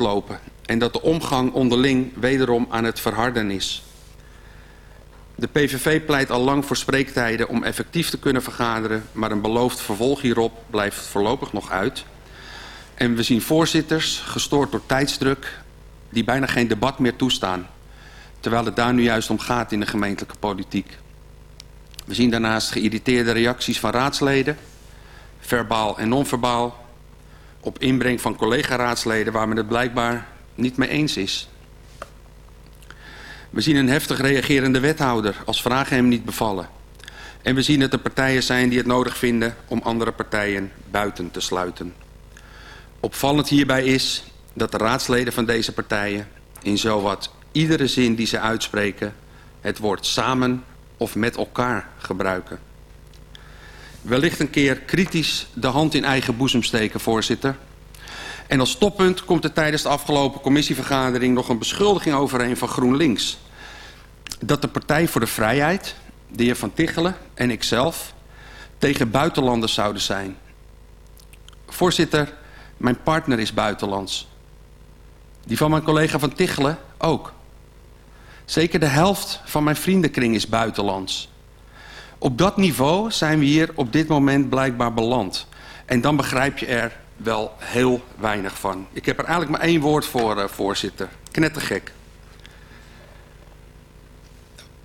lopen en dat de omgang onderling wederom aan het verharden is. De PVV pleit al lang voor spreektijden om effectief te kunnen vergaderen, maar een beloofd vervolg hierop blijft voorlopig nog uit. En we zien voorzitters, gestoord door tijdsdruk, die bijna geen debat meer toestaan. Terwijl het daar nu juist om gaat in de gemeentelijke politiek. We zien daarnaast geïrriteerde reacties van raadsleden, verbaal en non-verbaal, op inbreng van collega-raadsleden waar men het blijkbaar niet mee eens is. We zien een heftig reagerende wethouder als vragen hem niet bevallen. En we zien dat er partijen zijn die het nodig vinden om andere partijen buiten te sluiten. Opvallend hierbij is dat de raadsleden van deze partijen in zowat iedere zin die ze uitspreken het woord samen of met elkaar gebruiken. Wellicht een keer kritisch de hand in eigen boezem steken, voorzitter. En als toppunt komt er tijdens de afgelopen commissievergadering nog een beschuldiging overheen van GroenLinks. Dat de Partij voor de Vrijheid, de heer Van Tichelen en ikzelf, tegen buitenlanders zouden zijn. Voorzitter, mijn partner is buitenlands. Die van mijn collega Van Tichelen ook. Zeker de helft van mijn vriendenkring is buitenlands. Op dat niveau zijn we hier op dit moment blijkbaar beland. En dan begrijp je er wel heel weinig van. Ik heb er eigenlijk maar één woord voor, uh, voorzitter. Knettergek.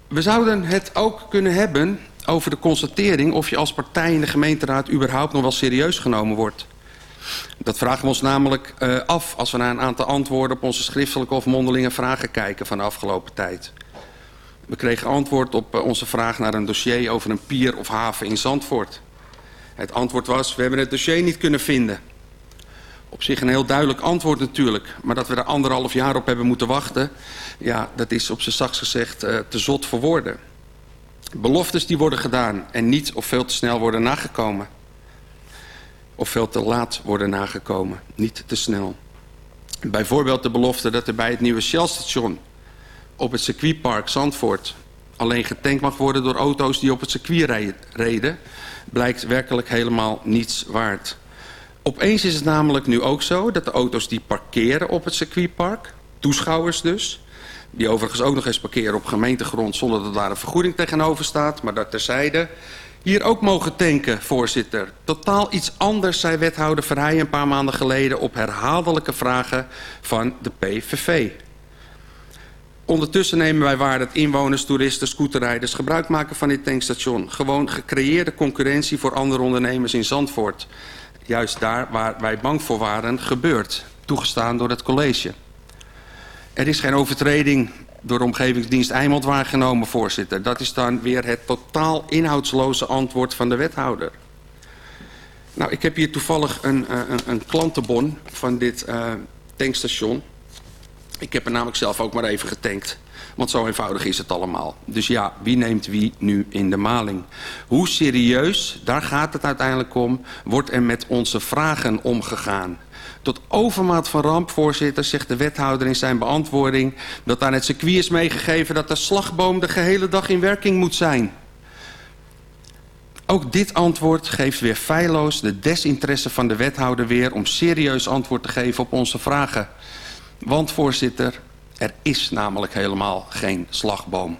We zouden het ook kunnen hebben over de constatering... of je als partij in de gemeenteraad überhaupt nog wel serieus genomen wordt. Dat vragen we ons namelijk uh, af als we naar een aantal antwoorden... op onze schriftelijke of mondelinge vragen kijken van de afgelopen tijd. We kregen antwoord op uh, onze vraag naar een dossier over een pier of haven in Zandvoort. Het antwoord was, we hebben het dossier niet kunnen vinden... Op zich een heel duidelijk antwoord natuurlijk. Maar dat we er anderhalf jaar op hebben moeten wachten... ja, dat is op zijn zachtst gezegd uh, te zot voor woorden. Beloftes die worden gedaan en niet of veel te snel worden nagekomen. Of veel te laat worden nagekomen, niet te snel. Bijvoorbeeld de belofte dat er bij het nieuwe Shell-station... op het circuitpark Zandvoort alleen getankt mag worden door auto's die op het circuit reden... blijkt werkelijk helemaal niets waard... Opeens is het namelijk nu ook zo dat de auto's die parkeren op het circuitpark, toeschouwers dus, die overigens ook nog eens parkeren op gemeentegrond zonder dat daar een vergoeding tegenover staat, maar dat terzijde, hier ook mogen tanken, voorzitter. Totaal iets anders, zei wethouder Verheij een paar maanden geleden op herhaaldelijke vragen van de PVV. Ondertussen nemen wij waar dat inwoners, toeristen, scooterrijders gebruik maken van dit tankstation. Gewoon gecreëerde concurrentie voor andere ondernemers in Zandvoort juist daar waar wij bang voor waren gebeurt. Toegestaan door het college. Er is geen overtreding door omgevingsdienst Eimond waargenomen, voorzitter. Dat is dan weer het totaal inhoudsloze antwoord van de wethouder. Nou, ik heb hier toevallig een, uh, een, een klantenbon van dit uh, tankstation. Ik heb er namelijk zelf ook maar even getankt. Want zo eenvoudig is het allemaal. Dus ja, wie neemt wie nu in de maling? Hoe serieus, daar gaat het uiteindelijk om, wordt er met onze vragen omgegaan? Tot overmaat van ramp, voorzitter, zegt de wethouder in zijn beantwoording... dat aan het circuit is meegegeven dat de slagboom de gehele dag in werking moet zijn. Ook dit antwoord geeft weer feilloos de desinteresse van de wethouder weer... om serieus antwoord te geven op onze vragen. Want, voorzitter, er is namelijk helemaal geen slagboom.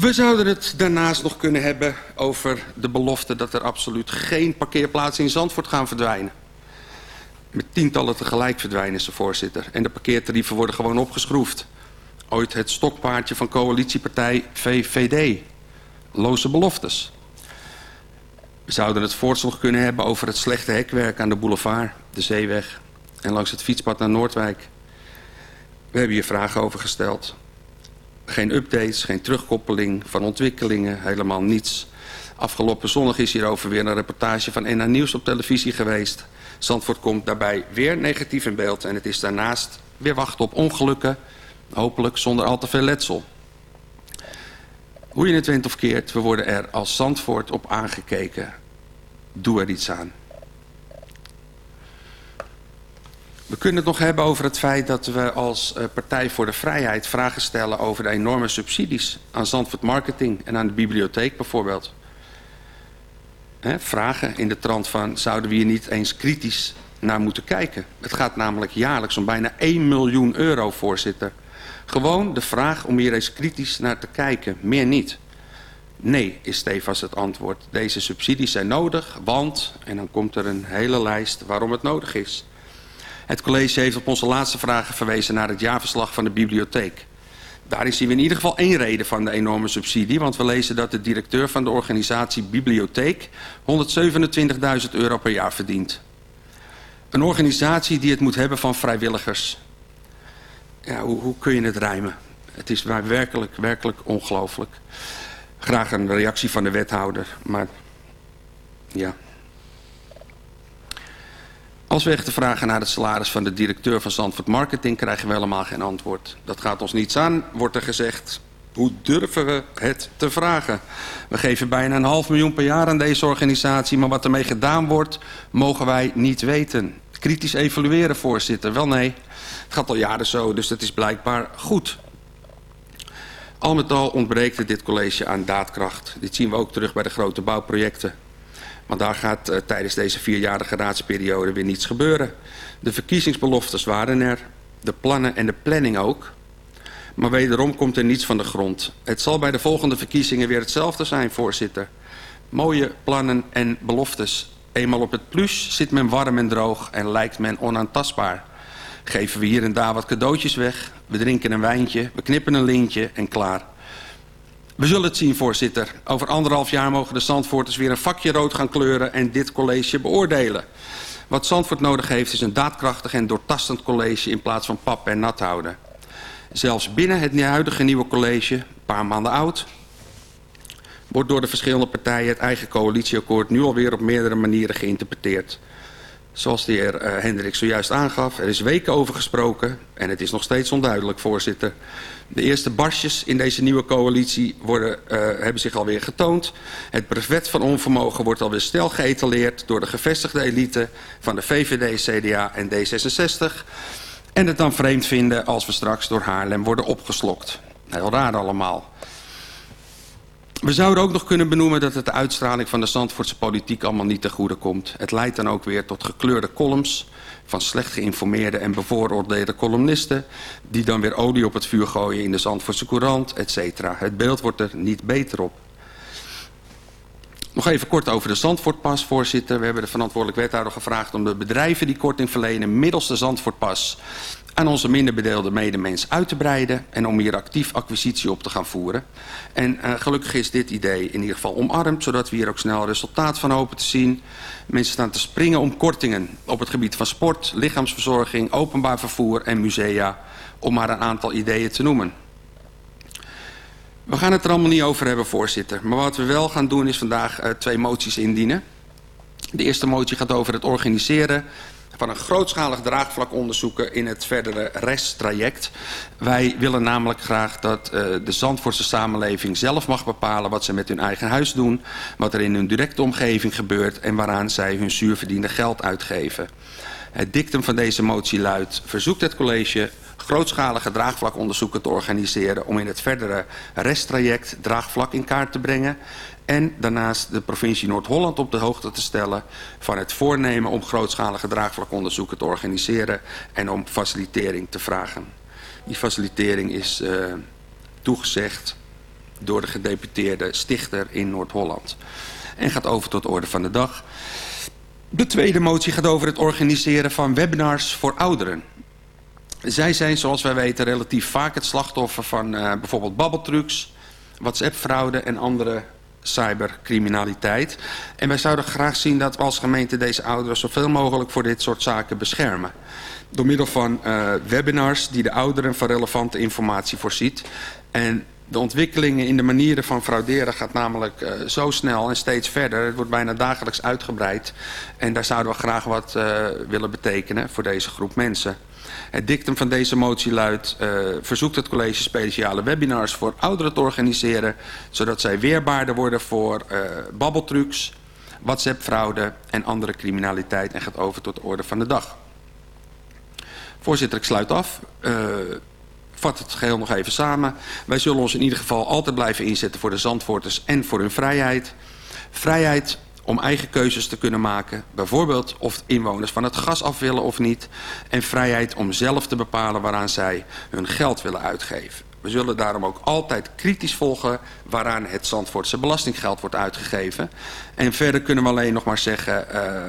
We zouden het daarnaast nog kunnen hebben over de belofte dat er absoluut geen parkeerplaatsen in Zandvoort gaan verdwijnen. Met tientallen tegelijk verdwijnen ze, voorzitter. En de parkeertarieven worden gewoon opgeschroefd. Ooit het stokpaardje van coalitiepartij VVD. Loze beloftes. We zouden het voortstel nog kunnen hebben over het slechte hekwerk aan de boulevard, de zeeweg en langs het fietspad naar Noordwijk. We hebben hier vragen over gesteld. Geen updates, geen terugkoppeling van ontwikkelingen, helemaal niets. Afgelopen zondag is hierover weer een reportage van NA Nieuws op televisie geweest. Zandvoort komt daarbij weer negatief in beeld en het is daarnaast weer wachten op ongelukken, hopelijk zonder al te veel letsel. Hoe je het went of keert, we worden er als Zandvoort op aangekeken. Doe er iets aan. We kunnen het nog hebben over het feit dat we als uh, Partij voor de Vrijheid vragen stellen over de enorme subsidies aan Zandvoort Marketing en aan de bibliotheek bijvoorbeeld. Vragen in de trant van zouden we hier niet eens kritisch naar moeten kijken. Het gaat namelijk jaarlijks om bijna 1 miljoen euro, voorzitter. Gewoon de vraag om hier eens kritisch naar te kijken, meer niet. Nee, is stevast het antwoord. Deze subsidies zijn nodig, want... en dan komt er een hele lijst waarom het nodig is. Het college heeft op onze laatste vragen verwezen naar het jaarverslag van de bibliotheek. Daar zien we in ieder geval één reden van de enorme subsidie... want we lezen dat de directeur van de organisatie Bibliotheek... 127.000 euro per jaar verdient. Een organisatie die het moet hebben van vrijwilligers. Ja, hoe, hoe kun je het rijmen? Het is werkelijk, werkelijk ongelooflijk. Graag een reactie van de wethouder, maar ja... Als we echter vragen naar het salaris van de directeur van Zandvoort Marketing... krijgen we helemaal geen antwoord. Dat gaat ons niets aan, wordt er gezegd. Hoe durven we het te vragen? We geven bijna een half miljoen per jaar aan deze organisatie... maar wat ermee gedaan wordt, mogen wij niet weten. Kritisch evalueren, voorzitter. Wel nee, het gaat al jaren zo, dus dat is blijkbaar goed. Al met al ontbreekt dit college aan daadkracht. Dit zien we ook terug bij de grote bouwprojecten. Want daar gaat uh, tijdens deze vierjarige raadsperiode weer niets gebeuren. De verkiezingsbeloftes waren er, de plannen en de planning ook. Maar wederom komt er niets van de grond. Het zal bij de volgende verkiezingen weer hetzelfde zijn, voorzitter. Mooie plannen en beloftes. Eenmaal op het plus zit men warm en droog en lijkt men onaantastbaar. Geven we hier en daar wat cadeautjes weg. We drinken een wijntje, we knippen een lintje en klaar. We zullen het zien, voorzitter. Over anderhalf jaar mogen de Zandvoorters weer een vakje rood gaan kleuren en dit college beoordelen. Wat Zandvoort nodig heeft is een daadkrachtig en doortastend college in plaats van pap en nat houden. Zelfs binnen het huidige nieuwe college, een paar maanden oud, wordt door de verschillende partijen het eigen coalitieakkoord nu alweer op meerdere manieren geïnterpreteerd. Zoals de heer uh, Hendrik zojuist aangaf, er is weken over gesproken en het is nog steeds onduidelijk, voorzitter. De eerste barsjes in deze nieuwe coalitie worden, uh, hebben zich alweer getoond. Het brevet van onvermogen wordt alweer snel geëtaleerd door de gevestigde elite van de VVD, CDA en D66. En het dan vreemd vinden als we straks door Haarlem worden opgeslokt. Heel raar allemaal. We zouden ook nog kunnen benoemen dat het de uitstraling van de Zandvoortse politiek allemaal niet ten goede komt. Het leidt dan ook weer tot gekleurde columns van slecht geïnformeerde en bevooroordeelde columnisten... die dan weer olie op het vuur gooien in de Zandvoortse Courant, etc. Het beeld wordt er niet beter op. Nog even kort over de Zandvoortpas, voorzitter. We hebben de verantwoordelijk wethouder gevraagd om de bedrijven die korting verlenen middels de Zandvoortpas aan onze minder bedeelde medemens uit te breiden en om hier actief acquisitie op te gaan voeren. En uh, gelukkig is dit idee in ieder geval omarmd, zodat we hier ook snel resultaat van hopen te zien. Mensen staan te springen om kortingen op het gebied van sport, lichaamsverzorging, openbaar vervoer en musea, om maar een aantal ideeën te noemen. We gaan het er allemaal niet over hebben, voorzitter. Maar wat we wel gaan doen is vandaag uh, twee moties indienen. De eerste motie gaat over het organiseren van een grootschalig draagvlak onderzoeken in het verdere resttraject. Wij willen namelijk graag dat uh, de Zandvoortse samenleving zelf mag bepalen wat ze met hun eigen huis doen, wat er in hun directe omgeving gebeurt en waaraan zij hun zuurverdiende geld uitgeven. Het dictum van deze motie luidt, verzoekt het college grootschalige draagvlakonderzoeken te organiseren om in het verdere resttraject draagvlak in kaart te brengen en daarnaast de provincie Noord-Holland op de hoogte te stellen van het voornemen om grootschalige draagvlakonderzoeken te organiseren en om facilitering te vragen. Die facilitering is uh, toegezegd door de gedeputeerde stichter in Noord-Holland en gaat over tot de orde van de dag. De tweede motie gaat over het organiseren van webinars voor ouderen. Zij zijn, zoals wij weten, relatief vaak het slachtoffer van uh, bijvoorbeeld babbeltrucs, WhatsApp-fraude en andere cybercriminaliteit. En wij zouden graag zien dat we als gemeente deze ouderen zoveel mogelijk voor dit soort zaken beschermen. Door middel van uh, webinars die de ouderen van relevante informatie voorziet. En de ontwikkelingen in de manieren van frauderen gaat namelijk uh, zo snel en steeds verder. Het wordt bijna dagelijks uitgebreid. En daar zouden we graag wat willen betekenen voor deze groep mensen. Het dictum van deze motie luidt... Uh, verzoekt het college speciale webinars voor ouderen te organiseren... zodat zij weerbaarder worden voor uh, babbeltrucs, WhatsApp-fraude en andere criminaliteit... en gaat over tot de orde van de dag. Voorzitter, ik sluit af. Uh, vat het geheel nog even samen. Wij zullen ons in ieder geval altijd blijven inzetten voor de Zandvoorters en voor hun vrijheid. Vrijheid om eigen keuzes te kunnen maken. Bijvoorbeeld of inwoners van het gas af willen of niet. En vrijheid om zelf te bepalen waaraan zij hun geld willen uitgeven. We zullen daarom ook altijd kritisch volgen waaraan het Zandvoortse belastinggeld wordt uitgegeven. En verder kunnen we alleen nog maar zeggen... Uh,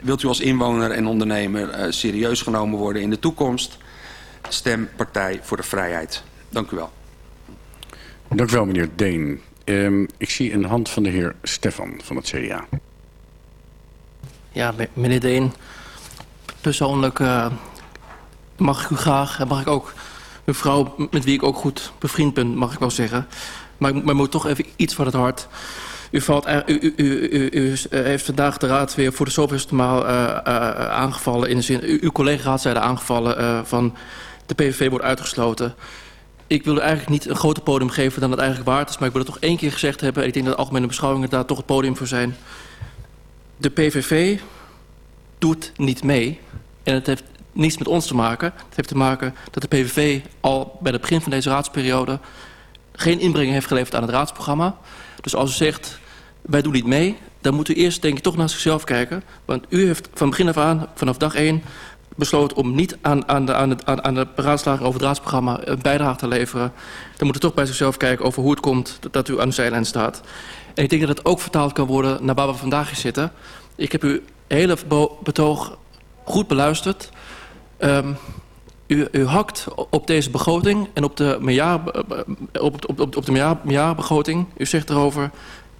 wilt u als inwoner en ondernemer uh, serieus genomen worden in de toekomst... stem Partij voor de Vrijheid. Dank u wel. Dank u wel, meneer Deen. Um, ik zie een hand van de heer Stefan van het CDA. Ja, meneer Deen. Persoonlijk uh, mag ik u graag en mag ik ook een vrouw met wie ik ook goed bevriend ben, mag ik wel zeggen. Maar ik moet toch even iets van het hart. U, valt, u, u, u, u, heeft vandaag de raad weer voor de zoveelste maal uh, aangevallen. In de zin, uw collega-raadszijde aangevallen uh, van de PVV wordt uitgesloten. Ik wil eigenlijk niet een groter podium geven dan het eigenlijk waard is. Maar ik wil het toch één keer gezegd hebben. En ik denk dat de algemene beschouwingen daar toch het podium voor zijn. De PVV doet niet mee. En het heeft niets met ons te maken. Het heeft te maken dat de PVV al bij het begin van deze raadsperiode... geen inbreng heeft geleverd aan het raadsprogramma. Dus als u zegt, wij doen niet mee... dan moet u eerst denk ik toch naar zichzelf kijken. Want u heeft van begin af aan, vanaf dag 1 besloten om niet aan, aan, de, aan, de, aan de beraadslaging over het raadsprogramma een bijdrage te leveren. Dan moet u toch bij zichzelf kijken over hoe het komt dat u aan de zijlijn staat. En ik denk dat het ook vertaald kan worden naar waar we vandaag zitten. Ik heb uw hele betoog goed beluisterd. Um, u, u hakt op deze begroting en op de, meerjaar, op, op, op, de. U zegt erover,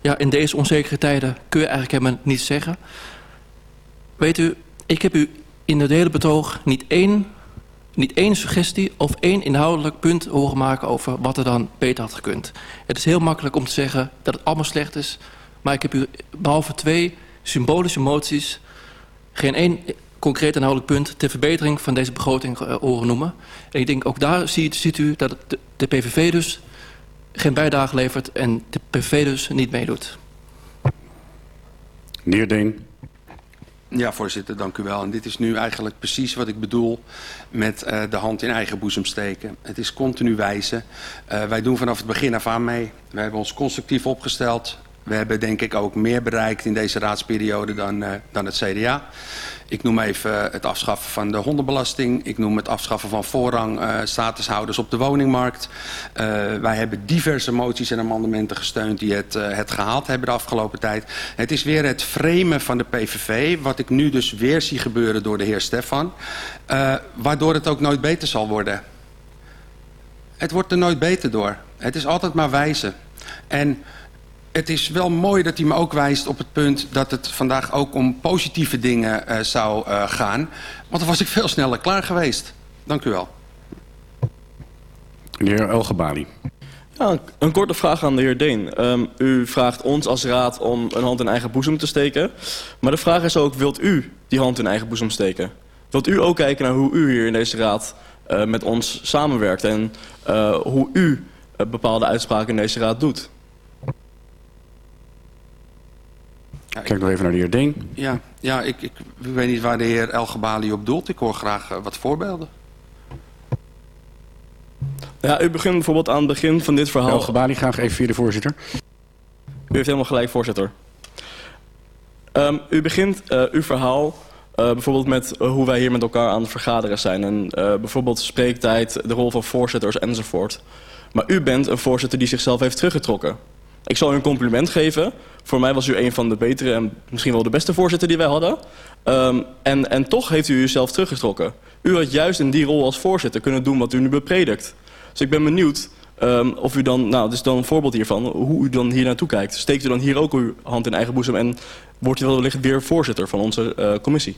ja, in deze onzekere tijden kun je eigenlijk helemaal niets zeggen. Weet u, ik heb u in het hele betoog niet één, niet één suggestie of één inhoudelijk punt horen maken over wat er dan beter had gekund. Het is heel makkelijk om te zeggen dat het allemaal slecht is, maar ik heb u behalve twee symbolische moties geen één concreet inhoudelijk punt ter verbetering van deze begroting uh, horen noemen. En ik denk ook daar ziet, ziet u dat de, de PVV dus geen bijdrage levert en de PVV dus niet meedoet. Meneer Deen. Ja, voorzitter, dank u wel. En dit is nu eigenlijk precies wat ik bedoel met uh, de hand in eigen boezem steken. Het is continu wijzen. Uh, wij doen vanaf het begin af aan mee. We hebben ons constructief opgesteld. We hebben denk ik ook meer bereikt in deze raadsperiode dan, uh, dan het CDA. Ik noem even het afschaffen van de hondenbelasting. Ik noem het afschaffen van voorrang uh, statushouders op de woningmarkt. Uh, wij hebben diverse moties en amendementen gesteund die het, het gehaald hebben de afgelopen tijd. Het is weer het framen van de PVV, wat ik nu dus weer zie gebeuren door de heer Stefan. waardoor het ook nooit beter zal worden. Het wordt er nooit beter door. Het is altijd maar wijzen. En het is wel mooi dat hij me ook wijst op het punt dat het vandaag ook om positieve dingen uh, zou uh, gaan. Want dan was ik veel sneller klaar geweest. Dank u wel. De heer Elgebali. Ja, een, een, korte vraag aan de heer Deen. Um, u vraagt ons als raad om een hand in eigen boezem te steken. Maar de vraag is ook, wilt u die hand in eigen boezem steken? Wilt u ook kijken naar hoe u hier in deze raad uh, met ons samenwerkt... en hoe u bepaalde uitspraken in deze raad doet? Ja, Kijk nog even naar de heer Deen. Ja, ja ik, ik, ik weet niet waar de heer Elgebali op doelt. Ik hoor graag uh, wat voorbeelden. Ja, u begint bijvoorbeeld aan het begin van dit verhaal... Elgebali, graag even via de voorzitter. U heeft helemaal gelijk, voorzitter. Um, u begint uh, uw verhaal uh, bijvoorbeeld met hoe wij hier met elkaar aan het vergaderen zijn. En uh, bijvoorbeeld spreektijd, de rol van voorzitters enzovoort. Maar u bent een voorzitter die zichzelf heeft teruggetrokken. Ik zal u een compliment geven. Voor mij was u een van de betere en misschien wel de beste voorzitter die wij hadden. Um, en, en toch heeft u uzelf teruggetrokken. U had juist in die rol als voorzitter kunnen doen wat u nu bepredikt. Dus ik ben benieuwd um, of u dan, nou, dus dan een voorbeeld hiervan, hoe u dan hier naartoe kijkt. Steekt u dan hier ook uw hand in eigen boezem en wordt u wellicht weer voorzitter van onze uh, commissie?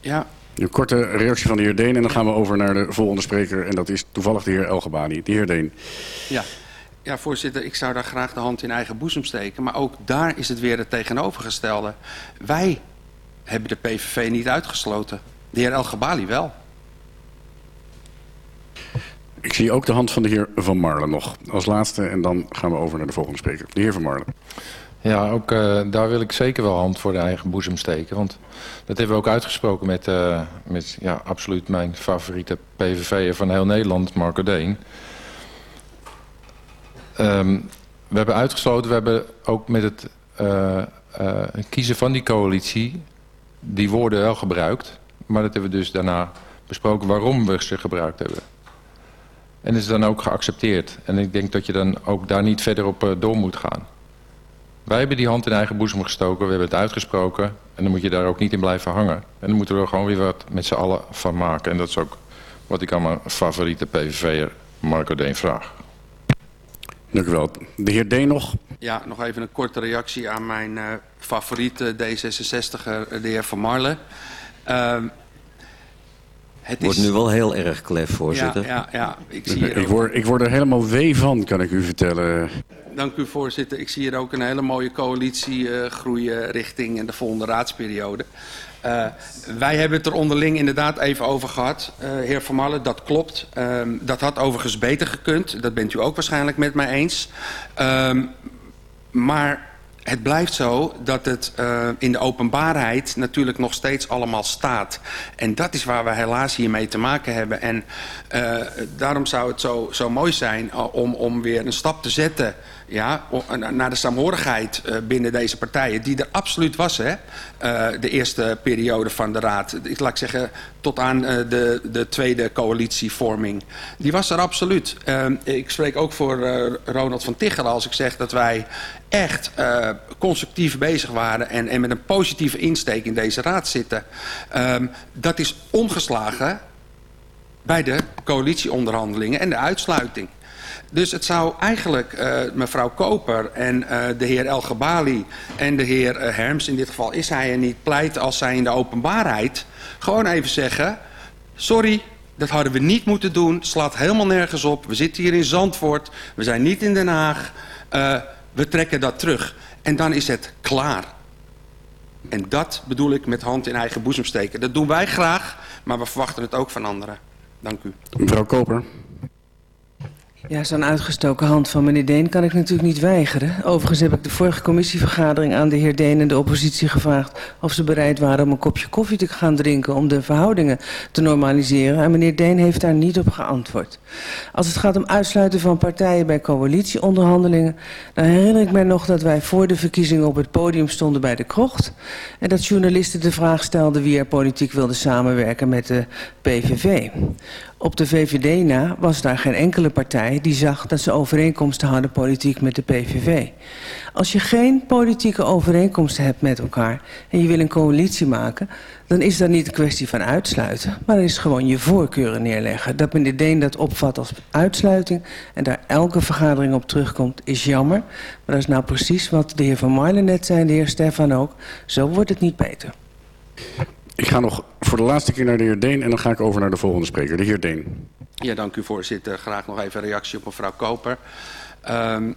Ja, een korte reactie van de heer Deen en dan gaan we over naar de volgende spreker. En dat is toevallig de heer Elgebani. De heer Deen. Ja. Ja, voorzitter, ik zou daar graag de hand in eigen boezem steken. Maar ook daar is het weer het tegenovergestelde. Wij hebben de PVV niet uitgesloten. De heer El Gabali wel. Ik zie ook de hand van de heer Van Marlen nog als laatste. En dan gaan we over naar de volgende spreker. De heer Van Marlen. Ja, ook uh, daar wil ik zeker wel hand voor de eigen boezem steken. Want dat hebben we ook uitgesproken met, uh, met ja, absoluut mijn favoriete PVV'er van heel Nederland, Marco Deen. Um, we hebben uitgesloten, we hebben ook met het uh, uh, kiezen van die coalitie die woorden wel gebruikt. Maar dat hebben we dus daarna besproken waarom we ze gebruikt hebben. En is dan ook geaccepteerd. En ik denk dat je dan ook daar niet verder op uh, door moet gaan. Wij hebben die hand in eigen boezem gestoken, we hebben het uitgesproken. En dan moet je daar ook niet in blijven hangen. En dan moeten we er gewoon weer wat met z'n allen van maken. En dat is ook wat ik aan mijn favoriete PVV'er Marco Deen vraag. Dank u wel. De heer Deen nog. Ja, nog even een korte reactie aan mijn uh, favoriete D66er, de heer Van Marlen. Uh, het wordt is... nu wel heel erg klef, voorzitter. Ja, ja, ja. Ik, zie ik, word, ik word er helemaal wee van, kan ik u vertellen. Dank u, voorzitter. Ik zie hier ook een hele mooie coalitie uh, groeien richting de volgende raadsperiode. Uh, wij hebben het er onderling inderdaad even over gehad, uh, heer Van Marlen, dat klopt. Uh, dat had overigens beter gekund, dat bent u ook waarschijnlijk met mij eens. maar het blijft zo dat het uh, in de openbaarheid natuurlijk nog steeds allemaal staat. En dat is waar we helaas hiermee te maken hebben. En daarom zou het zo, zo mooi zijn om, om weer een stap te zetten ja, naar de saamhorigheid uh, binnen deze partijen. Die er absoluut was, hè, de eerste periode van de raad. Ik laat ik zeggen, tot aan de, de tweede coalitievorming. Die was er absoluut. ik spreek ook voor Ronald van Tichelen als ik zeg dat wij echt constructief bezig waren en, en met een positieve insteek in deze raad zitten. Um, dat is omgeslagen bij de coalitieonderhandelingen en de uitsluiting. Dus het zou eigenlijk uh, mevrouw Koper en uh, de heer El Gabali en de heer uh, Herms, in dit geval is hij er niet, pleit als zij in de openbaarheid gewoon even zeggen... sorry, dat hadden we niet moeten doen, slaat helemaal nergens op. We zitten hier in Zandvoort, we zijn niet in Den Haag... We trekken dat terug. En dan is het klaar. En dat bedoel ik met hand in eigen boezem steken. Dat doen wij graag, maar we verwachten het ook van anderen. Dank u. Mevrouw Koper. Ja, zo'n uitgestoken hand van meneer Deen kan ik natuurlijk niet weigeren. Overigens heb ik de vorige commissievergadering aan de heer Deen en de oppositie gevraagd... of ze bereid waren om een kopje koffie te gaan drinken om de verhoudingen te normaliseren. En meneer Deen heeft daar niet op geantwoord. Als het gaat om uitsluiten van partijen bij coalitieonderhandelingen... dan herinner ik mij nog dat wij voor de verkiezingen op het podium stonden bij de krocht... en dat journalisten de vraag stelden wie er politiek wilde samenwerken met de PVV. Op de VVD na was daar geen enkele partij die zag dat ze overeenkomsten hadden politiek met de PVV. Als je geen politieke overeenkomsten hebt met elkaar en je wil een coalitie maken, dan is dat niet een kwestie van uitsluiten, maar dan is gewoon je voorkeuren neerleggen. Dat meneer Deen dat opvat als uitsluiting en daar elke vergadering op terugkomt, is jammer. Maar dat is nou precies wat de heer Van Marlen net zei en de heer Stefan ook. Zo wordt het niet beter. Ik ga nog voor de laatste keer naar de heer Deen en dan ga ik over naar de volgende spreker, de heer Deen. Ja, dank u voorzitter. Graag nog even een reactie op mevrouw Koper. Um,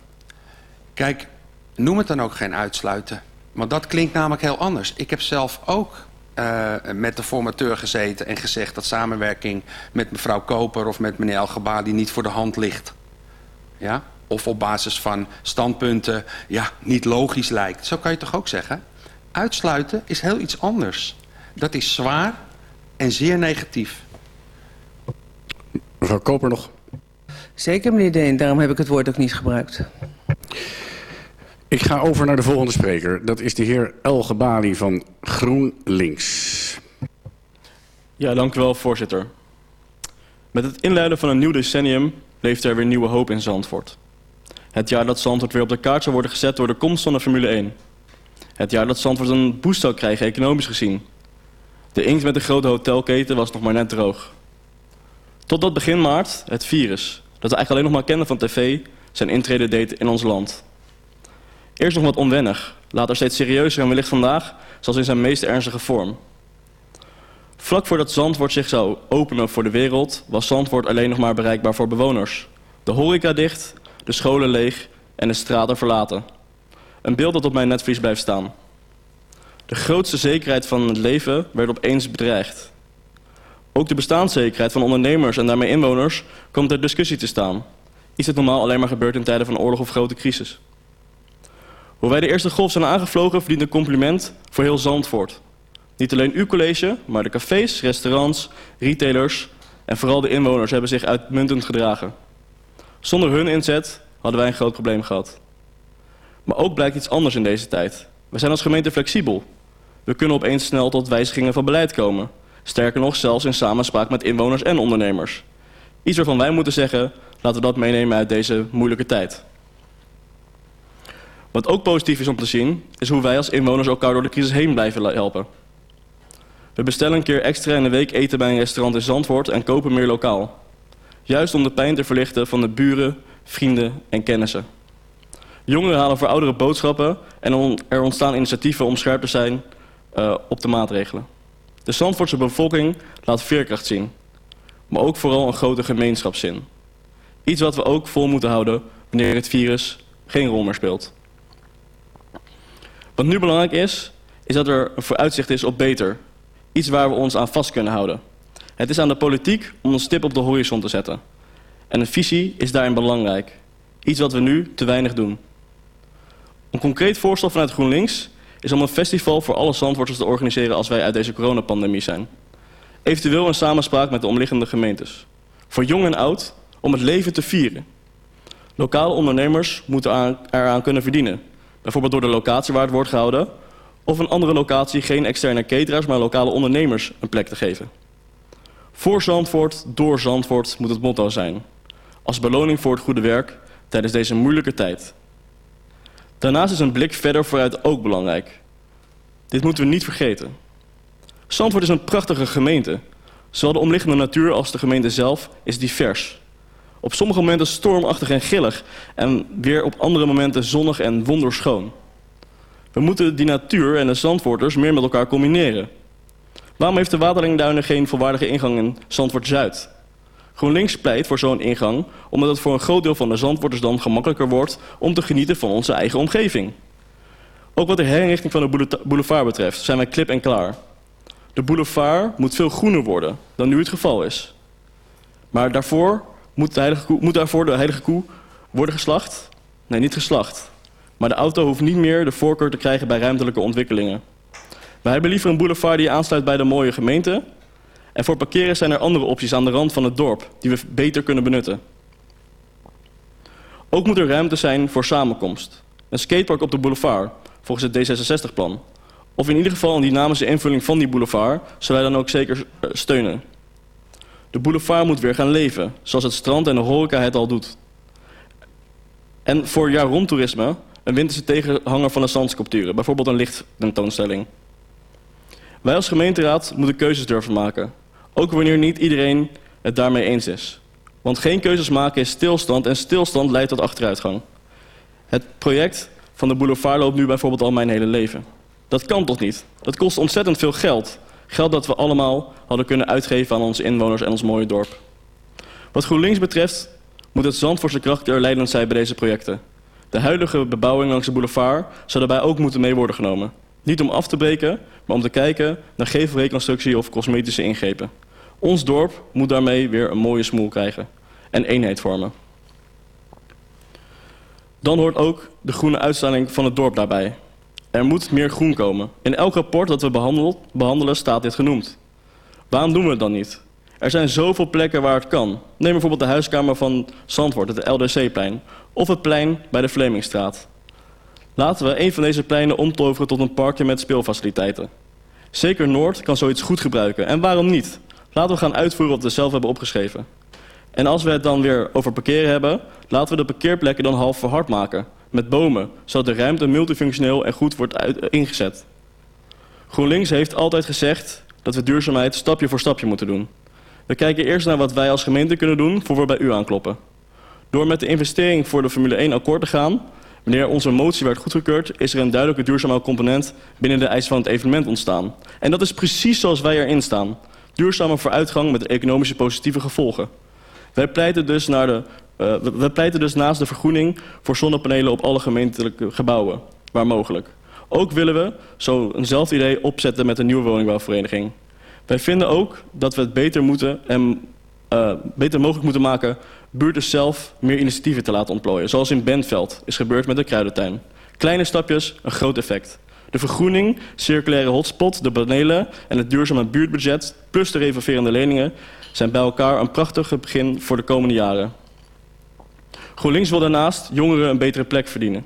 kijk, noem het dan ook geen uitsluiten. Want dat klinkt namelijk heel anders. Ik heb zelf ook uh, met de formateur gezeten en gezegd dat samenwerking met mevrouw Koper of met meneer El Gabali niet voor de hand ligt. Ja? Of op basis van standpunten ja, niet logisch lijkt. Zo kan je toch ook zeggen? Uitsluiten is heel iets anders. Dat is zwaar en zeer negatief. Mevrouw Koper nog. Zeker, meneer Deen. Daarom heb ik het woord ook niet gebruikt. Ik ga over naar de volgende spreker. Dat is de heer El Gebali van GroenLinks. Ja, dank u wel, voorzitter. Met het inleiden van een nieuw decennium leeft er weer nieuwe hoop in Zandvoort. Het jaar dat Zandvoort weer op de kaart zou worden gezet door de komst van de Formule 1. Het jaar dat Zandvoort een boost zou krijgen, economisch gezien. De inkt met de grote hotelketen was nog maar net droog. Totdat begin maart het virus, dat we eigenlijk alleen nog maar kennen van tv, zijn intrede deed in ons land. Eerst nog wat onwennig, later steeds serieuzer en wellicht vandaag, zoals in zijn meest ernstige vorm. Vlak voordat Zandvoort zich zou openen voor de wereld, was Zandvoort alleen nog maar bereikbaar voor bewoners. De horeca dicht, de scholen leeg en de straten verlaten. Een beeld dat op mijn netvlies blijft staan. De grootste zekerheid van het leven werd opeens bedreigd. Ook de bestaanszekerheid van ondernemers en daarmee inwoners komt ter discussie te staan. Iets dat normaal alleen maar gebeurt in tijden van oorlog of grote crisis. Hoe wij de eerste golf zijn aangevlogen verdient een compliment voor heel Zandvoort. Niet alleen uw college, maar de cafés, restaurants, retailers en vooral de inwoners hebben zich uitmuntend gedragen. Zonder hun inzet hadden wij een groot probleem gehad. Maar ook blijkt iets anders in deze tijd. We zijn als gemeente flexibel. We kunnen opeens snel tot wijzigingen van beleid komen. Sterker nog, zelfs in samenspraak met inwoners en ondernemers. Iets waarvan wij moeten zeggen, laten we dat meenemen uit deze moeilijke tijd. Wat ook positief is om te zien, is hoe wij als inwoners elkaar door de crisis heen blijven helpen. We bestellen een keer extra in de week eten bij een restaurant in Zandvoort en kopen meer lokaal. Juist om de pijn te verlichten van de buren, vrienden en kennissen. Jongeren halen voor ouderen boodschappen en er ontstaan initiatieven om scherp te zijn uh, op de maatregelen. De Zandvoortse bevolking laat veerkracht zien, maar ook vooral een grote gemeenschapszin. Iets wat we ook vol moeten houden wanneer het virus geen rol meer speelt. Wat nu belangrijk is, is dat er een vooruitzicht is op beter. Iets waar we ons aan vast kunnen houden. Het is aan de politiek om een stip op de horizon te zetten. En een visie is daarin belangrijk. Iets wat we nu te weinig doen. Een concreet voorstel vanuit GroenLinks is om een festival voor alle Zandvoorters te organiseren als wij uit deze coronapandemie zijn. Eventueel in samenspraak met de omliggende gemeentes. Voor jong en oud om het leven te vieren. Lokale ondernemers moeten eraan kunnen verdienen. Bijvoorbeeld door de locatie waar het wordt gehouden. Of een andere locatie geen externe cateraars, maar lokale ondernemers een plek te geven. Voor Zandvoort, door Zandvoort moet het motto zijn. Als beloning voor het goede werk tijdens deze moeilijke tijd. Daarnaast is een blik verder vooruit ook belangrijk. Dit moeten we niet vergeten. Zandvoort is een prachtige gemeente. Zowel de omliggende natuur als de gemeente zelf is divers. Op sommige momenten stormachtig en gillig en weer op andere momenten zonnig en wonderschoon. We moeten die natuur en de Zandvoorters meer met elkaar combineren. Waarom heeft de Waterlingduinen geen volwaardige ingang in Zandvoort Zuid? GroenLinks pleit voor zo'n ingang omdat het voor een groot deel van de Zandvoorters dan gemakkelijker wordt om te genieten van onze eigen omgeving. Ook wat de herinrichting van de boulevard betreft zijn wij klip en klaar. De boulevard moet veel groener worden dan nu het geval is. Maar daarvoor moet, heilige koe, moet daarvoor de heilige koe worden geslacht? Nee, niet geslacht. Maar de auto hoeft niet meer de voorkeur te krijgen bij ruimtelijke ontwikkelingen. Wij hebben liever een boulevard die aansluit bij de mooie gemeente. En voor parkeren zijn er andere opties aan de rand van het dorp die we beter kunnen benutten. Ook moet er ruimte zijn voor samenkomst. Een skatepark op de boulevard, volgens het D66-plan. Of in ieder geval een dynamische invulling van die boulevard, zullen wij dan ook zeker eh, steunen. De boulevard moet weer gaan leven, zoals het strand en de horeca het al doet. En voor jaar rond toerisme een winterse tegenhanger van de zandsculpturen, bijvoorbeeld een lichttentoonstelling. Wij als gemeenteraad moeten keuzes durven maken, ook wanneer niet iedereen het daarmee eens is. Want geen keuzes maken is stilstand en stilstand leidt tot achteruitgang. Het project van de boulevard loopt nu bijvoorbeeld al mijn hele leven. Dat kan toch niet? Dat kost ontzettend veel geld. Geld dat we allemaal hadden kunnen uitgeven aan onze inwoners en ons mooie dorp. Wat GroenLinks betreft moet het Zandvoortse krachten leidend zijn bij deze projecten. De huidige bebouwing langs de boulevard zou daarbij ook moeten mee worden genomen. Niet om af te breken, maar om te kijken naar gevelreconstructie of cosmetische ingrepen. Ons dorp moet daarmee weer een mooie smoel krijgen en eenheid vormen. Dan hoort ook de groene uitstraling van het dorp daarbij. Er moet meer groen komen. In elk rapport dat we behandelen staat dit genoemd. Waarom doen we het dan niet? Er zijn zoveel plekken waar het kan. Neem bijvoorbeeld de huiskamer van Zandvoort, het LDC-plein. Of het plein bij de Vlemingstraat. Laten we een van deze pleinen omtoveren tot een parkje met speelfaciliteiten. Zeker Noord kan zoiets goed gebruiken. En waarom niet? Laten we gaan uitvoeren wat we zelf hebben opgeschreven. En als we het dan weer over parkeren hebben, laten we de parkeerplekken dan half verhard maken. Met bomen, zodat de ruimte multifunctioneel en goed wordt uit, ingezet. GroenLinks heeft altijd gezegd dat we duurzaamheid stapje voor stapje moeten doen. We kijken eerst naar wat wij als gemeente kunnen doen voor we bij u aankloppen. Door met de investering voor de Formule 1 akkoord te gaan, wanneer onze motie werd goedgekeurd, is er een duidelijke duurzame component binnen de eisen van het evenement ontstaan. En dat is precies zoals wij erin staan. Duurzame vooruitgang met economische positieve gevolgen. Wij pleiten dus, naar de, uh, wij pleiten dus naast de vergroening voor zonnepanelen op alle gemeentelijke gebouwen, waar mogelijk. Ook willen we zo eenzelfde idee opzetten met een nieuwe woningbouwvereniging. Wij vinden ook dat we het beter, moeten en, uh, beter mogelijk moeten maken buurten zelf meer initiatieven te laten ontplooien. Zoals in Bentveld is gebeurd met de kruidentuin. Kleine stapjes, een groot effect. De vergroening, circulaire hotspot, de panelen en het duurzame buurtbudget... plus de revolverende leningen zijn bij elkaar een prachtig begin voor de komende jaren. GroenLinks wil daarnaast jongeren een betere plek verdienen.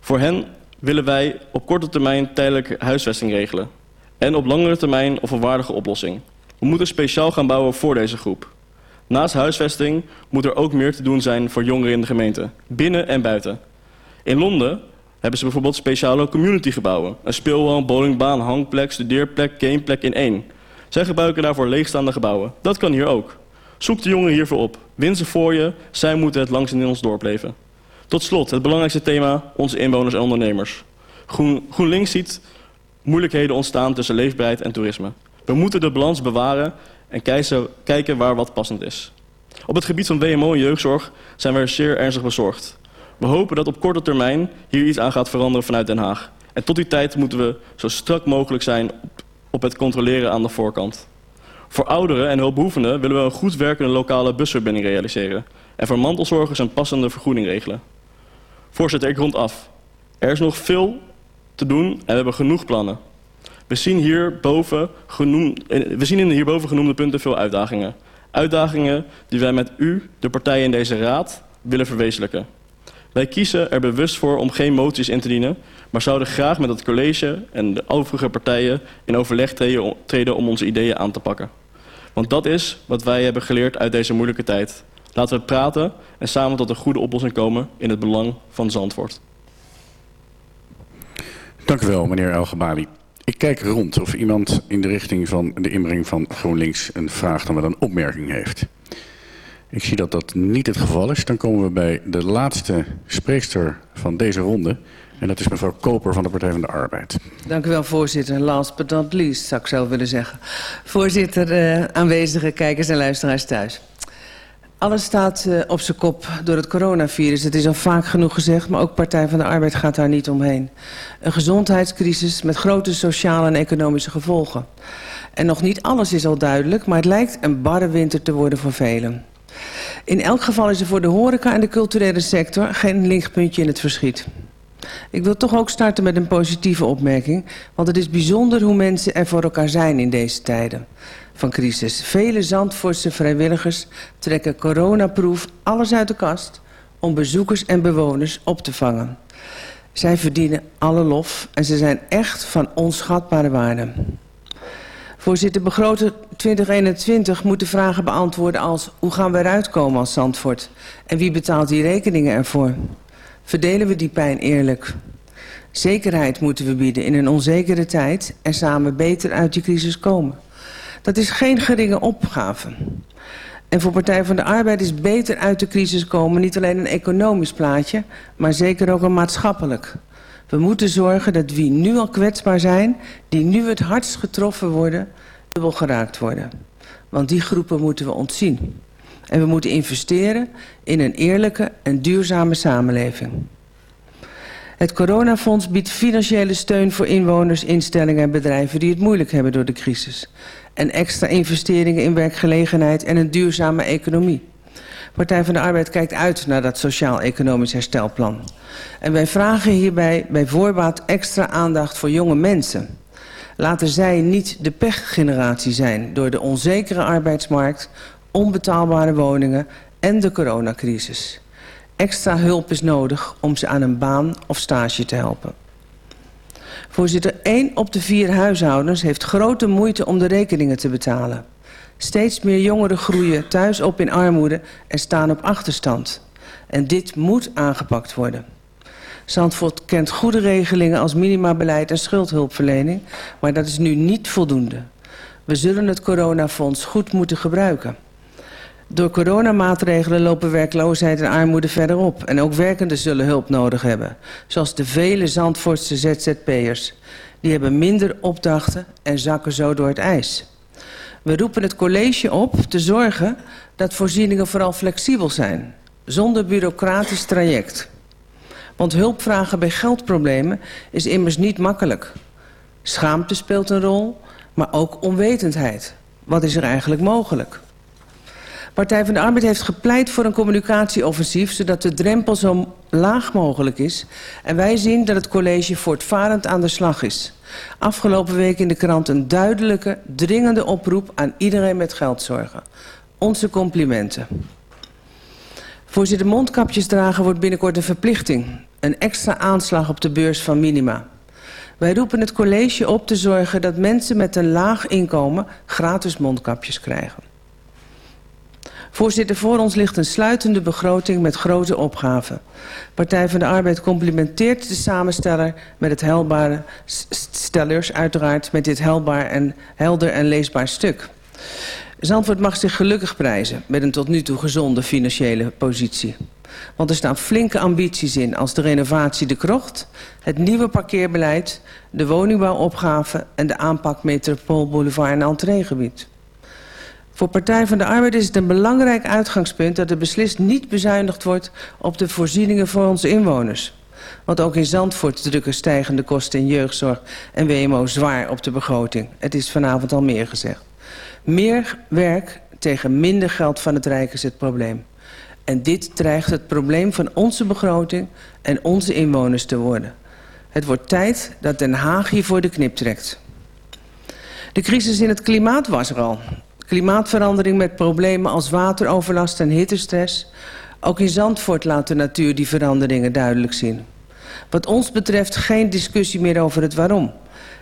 Voor hen willen wij op korte termijn tijdelijk huisvesting regelen. En op langere termijn of een waardige oplossing. We moeten speciaal gaan bouwen voor deze groep. Naast huisvesting moet er ook meer te doen zijn voor jongeren in de gemeente, binnen en buiten. In Londen hebben ze bijvoorbeeld speciale communitygebouwen. Een speelhal, bowlingbaan, hangplek, studeerplek, gameplek in één. Zij gebruiken daarvoor leegstaande gebouwen. Dat kan hier ook. Zoek de jongeren hiervoor op. Win ze voor je. Zij moeten het langs in ons dorp leven. Tot slot, het belangrijkste thema, onze inwoners en ondernemers. Groen, GroenLinks ziet moeilijkheden ontstaan tussen leefbaarheid en toerisme. We moeten de balans bewaren en kijken waar wat passend is. Op het gebied van WMO en jeugdzorg zijn we zeer ernstig bezorgd. We hopen dat op korte termijn hier iets aan gaat veranderen vanuit Den Haag. En tot die tijd moeten we zo strak mogelijk zijn op het controleren aan de voorkant. Voor ouderen en hulpbehoevenden willen we een goed werkende lokale busverbinding realiseren. En voor mantelzorgers een passende vergoeding regelen. Voorzitter, ik rond af. Er is nog veel te doen en we hebben genoeg plannen. We zien, hierboven genoemd, eh, we zien in de hierboven genoemde punten veel uitdagingen. Uitdagingen die wij met u, de partijen in deze raad, willen verwezenlijken. Wij kiezen er bewust voor om geen moties in te dienen, maar zouden graag met het college en de overige partijen in overleg treden om onze ideeën aan te pakken. Want dat is wat wij hebben geleerd uit deze moeilijke tijd. Laten we praten en samen tot een goede oplossing komen in het belang van Zandvoort. Dank u wel, meneer Elgebali. Ik kijk rond of iemand in de richting van de inbreng van GroenLinks een vraag dan wel een opmerking heeft. Ik zie dat dat niet het geval is. Dan komen we bij de laatste spreekster van deze ronde. En dat is mevrouw Koper van de Partij van de Arbeid. Dank u wel, voorzitter. Last but not least, zou ik zo willen zeggen. Voorzitter, uh, aanwezige kijkers en luisteraars thuis. Alles staat uh, op zijn kop door het coronavirus. Het is al vaak genoeg gezegd, maar ook Partij van de Arbeid gaat daar niet omheen. Een gezondheidscrisis met grote sociale en economische gevolgen. En nog niet alles is al duidelijk, maar het lijkt een barre winter te worden voor velen. In elk geval is er voor de horeca en de culturele sector geen lichtpuntje in het verschiet. Ik wil toch ook starten met een positieve opmerking, want het is bijzonder hoe mensen er voor elkaar zijn in deze tijden van crisis. Vele Zandvoortse vrijwilligers trekken coronaproef alles uit de kast om bezoekers en bewoners op te vangen. Zij verdienen alle lof en ze zijn echt van onschatbare waarde. Voorzitter, begroten 2021 moet de vragen beantwoorden als... hoe gaan we eruit komen als Zandvoort? En wie betaalt die rekeningen ervoor? Verdelen we die pijn eerlijk? Zekerheid moeten we bieden in een onzekere tijd... en samen beter uit die crisis komen. Dat is geen geringe opgave. En voor Partij van de Arbeid is beter uit de crisis komen... niet alleen een economisch plaatje, maar zeker ook een maatschappelijk... We moeten zorgen dat wie nu al kwetsbaar zijn, die nu het hardst getroffen worden, dubbel geraakt worden. Want die groepen moeten we ontzien. En we moeten investeren in een eerlijke en duurzame samenleving. Het coronafonds biedt financiële steun voor inwoners, instellingen en bedrijven die het moeilijk hebben door de crisis. En extra investeringen in werkgelegenheid en een duurzame economie. Partij van de Arbeid kijkt uit naar dat sociaal-economisch herstelplan. En wij vragen hierbij bij voorbaat extra aandacht voor jonge mensen. Laten zij niet de pechgeneratie zijn door de onzekere arbeidsmarkt, onbetaalbare woningen en de coronacrisis. Extra hulp is nodig om ze aan een baan of stage te helpen. Voorzitter, 1 op de vier huishoudens heeft grote moeite om de rekeningen te betalen. Steeds meer jongeren groeien thuis op in armoede en staan op achterstand. En dit moet aangepakt worden. Zandvoort kent goede regelingen als minimabeleid en schuldhulpverlening, maar dat is nu niet voldoende. We zullen het coronafonds goed moeten gebruiken. Door coronamaatregelen lopen werkloosheid en armoede verder op. En ook werkenden zullen hulp nodig hebben. Zoals de vele Zandvoortse ZZP'ers. Die hebben minder opdrachten en zakken zo door het ijs. We roepen het college op te zorgen dat voorzieningen vooral flexibel zijn. Zonder bureaucratisch traject. Want hulpvragen bij geldproblemen is immers niet makkelijk. Schaamte speelt een rol, maar ook onwetendheid. Wat is er eigenlijk mogelijk? Partij van de Arbeid heeft gepleit voor een communicatieoffensief... zodat de drempel zo laag mogelijk is. En wij zien dat het college voortvarend aan de slag is. Afgelopen week in de krant een duidelijke, dringende oproep... aan iedereen met geld zorgen. Onze complimenten. Voorzitter, mondkapjes dragen wordt binnenkort een verplichting. Een extra aanslag op de beurs van minima. Wij roepen het college op te zorgen dat mensen met een laag inkomen gratis mondkapjes krijgen. Voorzitter, voor ons ligt een sluitende begroting met grote opgaven. Partij van de Arbeid complimenteert de samensteller met het helbare stellers uiteraard met dit helbaar en helder en leesbaar stuk. Zandvoort mag zich gelukkig prijzen met een tot nu toe gezonde financiële positie. Want er staan flinke ambities in als de renovatie de krocht, het nieuwe parkeerbeleid, de woningbouwopgave en de aanpak Metropoolboulevard en entreegebied. Voor Partij van de Arbeid is het een belangrijk uitgangspunt dat er beslist niet bezuinigd wordt op de voorzieningen voor onze inwoners. Want ook in Zandvoort drukken stijgende kosten in jeugdzorg en WMO zwaar op de begroting. Het is vanavond al meer gezegd. Meer werk tegen minder geld van het Rijk is het probleem. En dit dreigt het probleem van onze begroting en onze inwoners te worden. Het wordt tijd dat Den Haag hiervoor de knip trekt. De crisis in het klimaat was er al. Klimaatverandering met problemen als wateroverlast en hittestress. Ook in Zandvoort laat de natuur die veranderingen duidelijk zien. Wat ons betreft geen discussie meer over het waarom.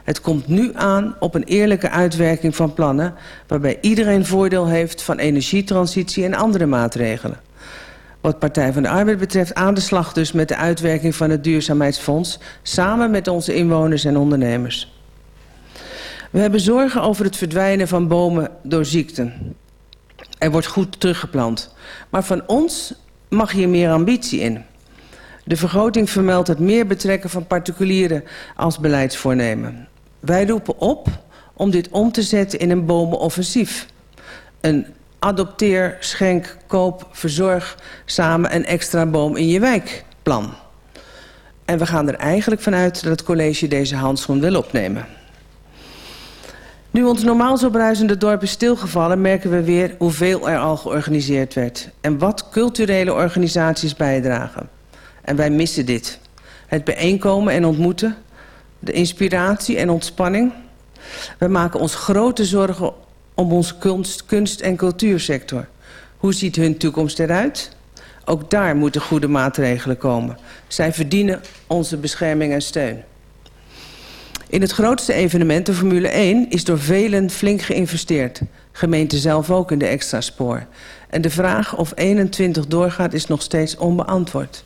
Het komt nu aan op een eerlijke uitwerking van plannen... waarbij iedereen voordeel heeft van energietransitie en andere maatregelen. Wat Partij van de Arbeid betreft aan de slag dus met de uitwerking van het duurzaamheidsfonds... samen met onze inwoners en ondernemers. We hebben zorgen over het verdwijnen van bomen door ziekten. Er wordt goed teruggeplant. Maar van ons mag hier meer ambitie in. De vergroting vermeldt het meer betrekken van particulieren als beleidsvoornemen. Wij roepen op om dit om te zetten in een bomenoffensief. Een adopteer, schenk, koop, verzorg samen een extra boom in je wijk plan. En we gaan er eigenlijk vanuit dat het college deze handschoen wil opnemen. Nu ons normaal zo bruisende dorp is stilgevallen... merken we weer hoeveel er al georganiseerd werd... en wat culturele organisaties bijdragen. En wij missen dit. Het bijeenkomen en ontmoeten, de inspiratie en ontspanning. We maken ons grote zorgen om onze kunst, kunst- en cultuursector. Hoe ziet hun toekomst eruit? Ook daar moeten goede maatregelen komen. Zij verdienen onze bescherming en steun. In het grootste evenement, de Formule 1, is door velen flink geïnvesteerd. Gemeente zelf ook in de extra spoor. En de vraag of 21 doorgaat is nog steeds onbeantwoord.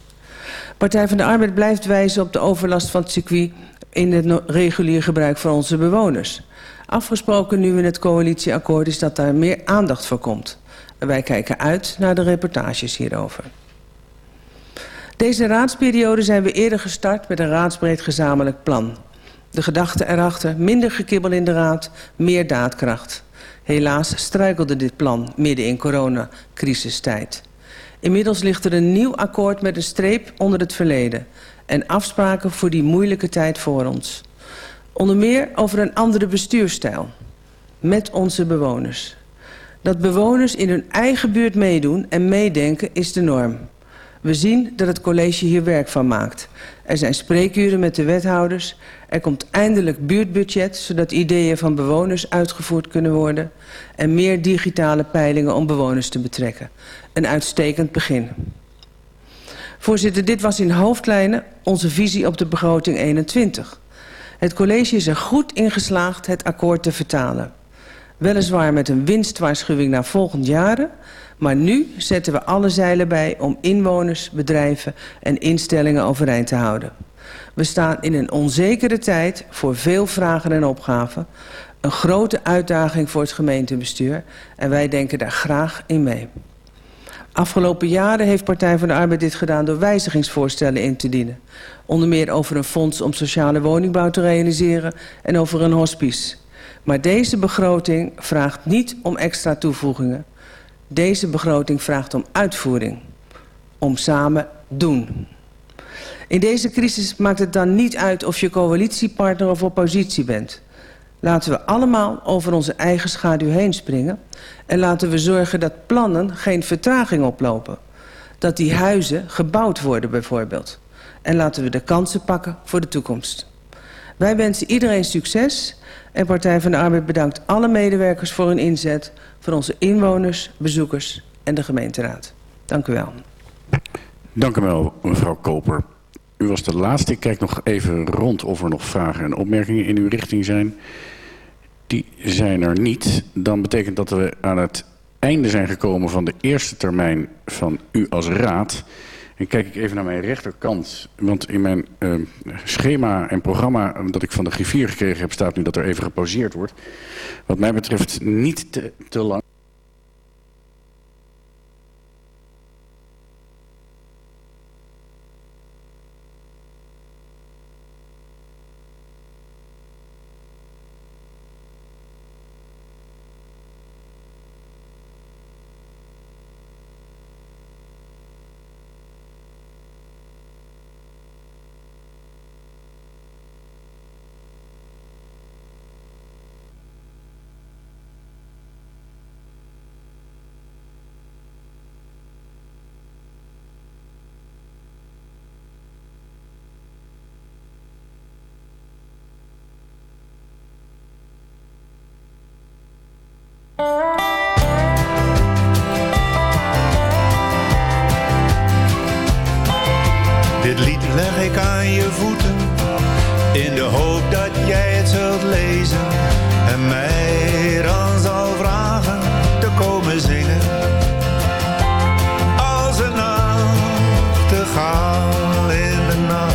Partij van de Arbeid blijft wijzen op de overlast van het circuit... in het regulier gebruik van onze bewoners. Afgesproken nu in het coalitieakkoord is dat daar meer aandacht voor komt. En wij kijken uit naar de reportages hierover. Deze raadsperiode zijn we eerder gestart met een raadsbreed gezamenlijk plan... De gedachte erachter, minder gekibbel in de raad, meer daadkracht. Helaas struikelde dit plan midden in coronacrisistijd. Inmiddels ligt er een nieuw akkoord met een streep onder het verleden... en afspraken voor die moeilijke tijd voor ons. Onder meer over een andere bestuurstijl. Met onze bewoners. Dat bewoners in hun eigen buurt meedoen en meedenken is de norm. We zien dat het college hier werk van maakt. Er zijn spreekuren met de wethouders. Er komt eindelijk buurtbudget, zodat ideeën van bewoners uitgevoerd kunnen worden. En meer digitale peilingen om bewoners te betrekken. Een uitstekend begin. Voorzitter, dit was in hoofdlijnen onze visie op de begroting 21. Het college is er goed in geslaagd het akkoord te vertalen. Weliswaar met een winstwaarschuwing naar volgend jaren... Maar nu zetten we alle zeilen bij om inwoners, bedrijven en instellingen overeind te houden. We staan in een onzekere tijd voor veel vragen en opgaven. Een grote uitdaging voor het gemeentebestuur en wij denken daar graag in mee. Afgelopen jaren heeft Partij van de Arbeid dit gedaan door wijzigingsvoorstellen in te dienen. Onder meer over een fonds om sociale woningbouw te realiseren en over een hospice. Maar deze begroting vraagt niet om extra toevoegingen. Deze begroting vraagt om uitvoering. Om samen doen. In deze crisis maakt het dan niet uit of je coalitiepartner of oppositie bent. Laten we allemaal over onze eigen schaduw heen springen. En laten we zorgen dat plannen geen vertraging oplopen. Dat die huizen gebouwd worden bijvoorbeeld. En laten we de kansen pakken voor de toekomst. Wij wensen iedereen succes en Partij van de Arbeid bedankt alle medewerkers voor hun inzet... voor onze inwoners, bezoekers en de gemeenteraad. Dank u wel. Dank u wel, mevrouw Koper. U was de laatste. Ik kijk nog even rond of er nog vragen en opmerkingen in uw richting zijn. Die zijn er niet. Dan betekent dat we aan het einde zijn gekomen van de eerste termijn van u als raad. En kijk ik even naar mijn rechterkant. Want in mijn uh, schema en programma dat ik van de griffier gekregen heb... staat nu dat er even gepauzeerd wordt. Wat mij betreft niet te, te lang. Leg ik aan je voeten, in de hoop dat jij het zult lezen en mij dan zal vragen te komen zingen. Als een nachtegaal in de nacht.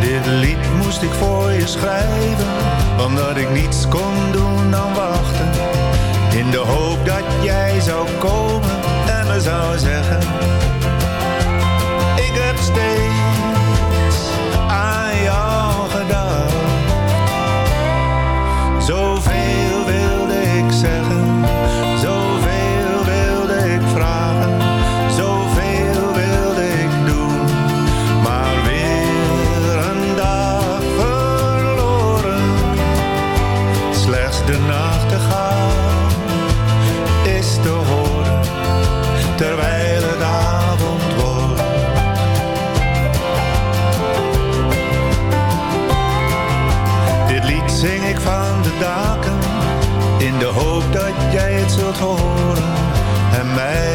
Dit lied moest ik voor je schrijven, omdat ik niets kon doen dan wachten. In de hoop dat jij zou komen en me zou zeggen ik horen. En mij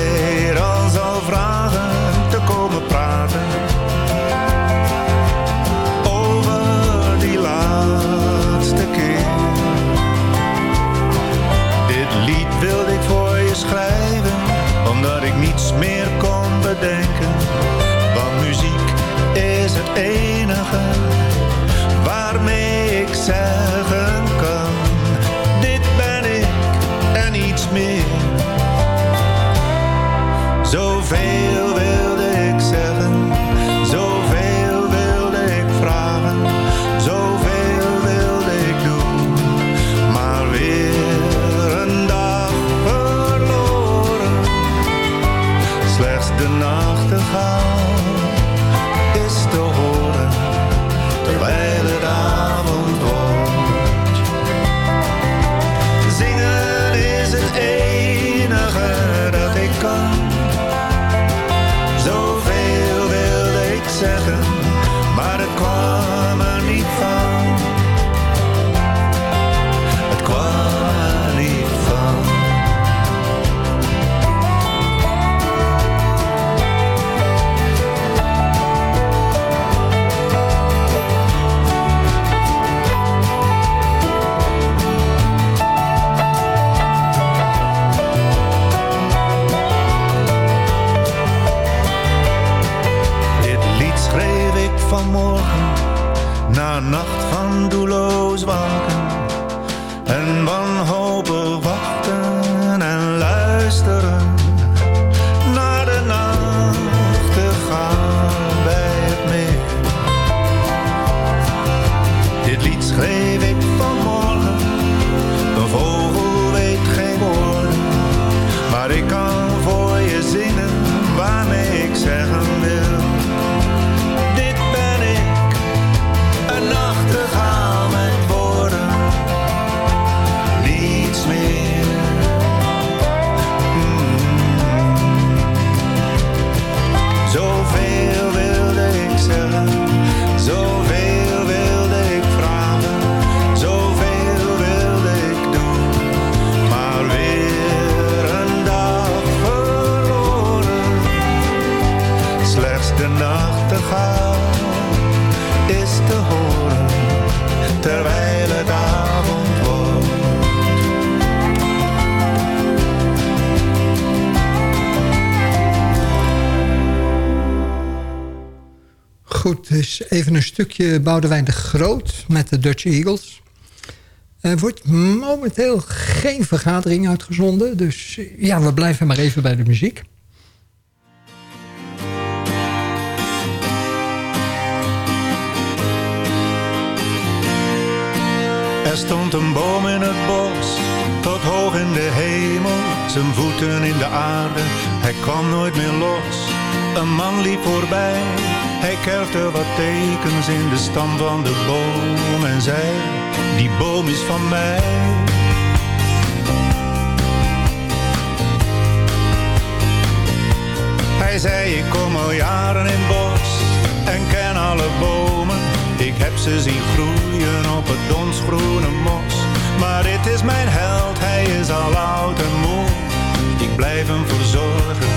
serra even een stukje Boudewijn de Groot met de Dutch Eagles. Er wordt momenteel geen vergadering uitgezonden, dus ja, we blijven maar even bij de muziek. Er stond een boom in het bos, tot hoog in de hemel, zijn voeten in de aarde, hij kwam nooit meer los. Een man liep voorbij, hij kerfde wat tekens in de stam van de boom en zei, die boom is van mij. Hij zei, ik kom al jaren in bos en ken alle bomen ik heb ze zien groeien op het donsgroene mos. Maar dit is mijn held, hij is al oud en moe. Ik blijf hem verzorgen,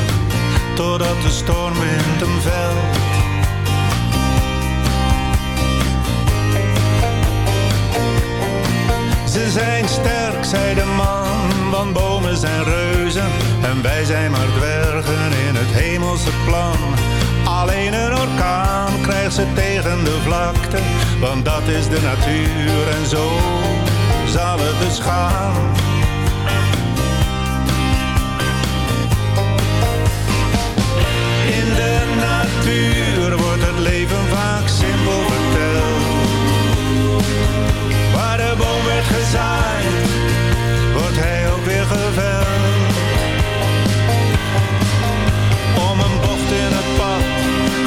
totdat de stormwind hem velt. Ze zijn sterk, zei de man, want bomen zijn reuzen. En wij zijn maar dwergen in het hemelse plan. Alleen een orkaan krijgt ze tegen de vlakte, want dat is de natuur en zo zal het dus. In de natuur wordt het leven vaak simpel. Waar de boom werd gezaaid, wordt hij ook weer geveld. Om een bocht in het pad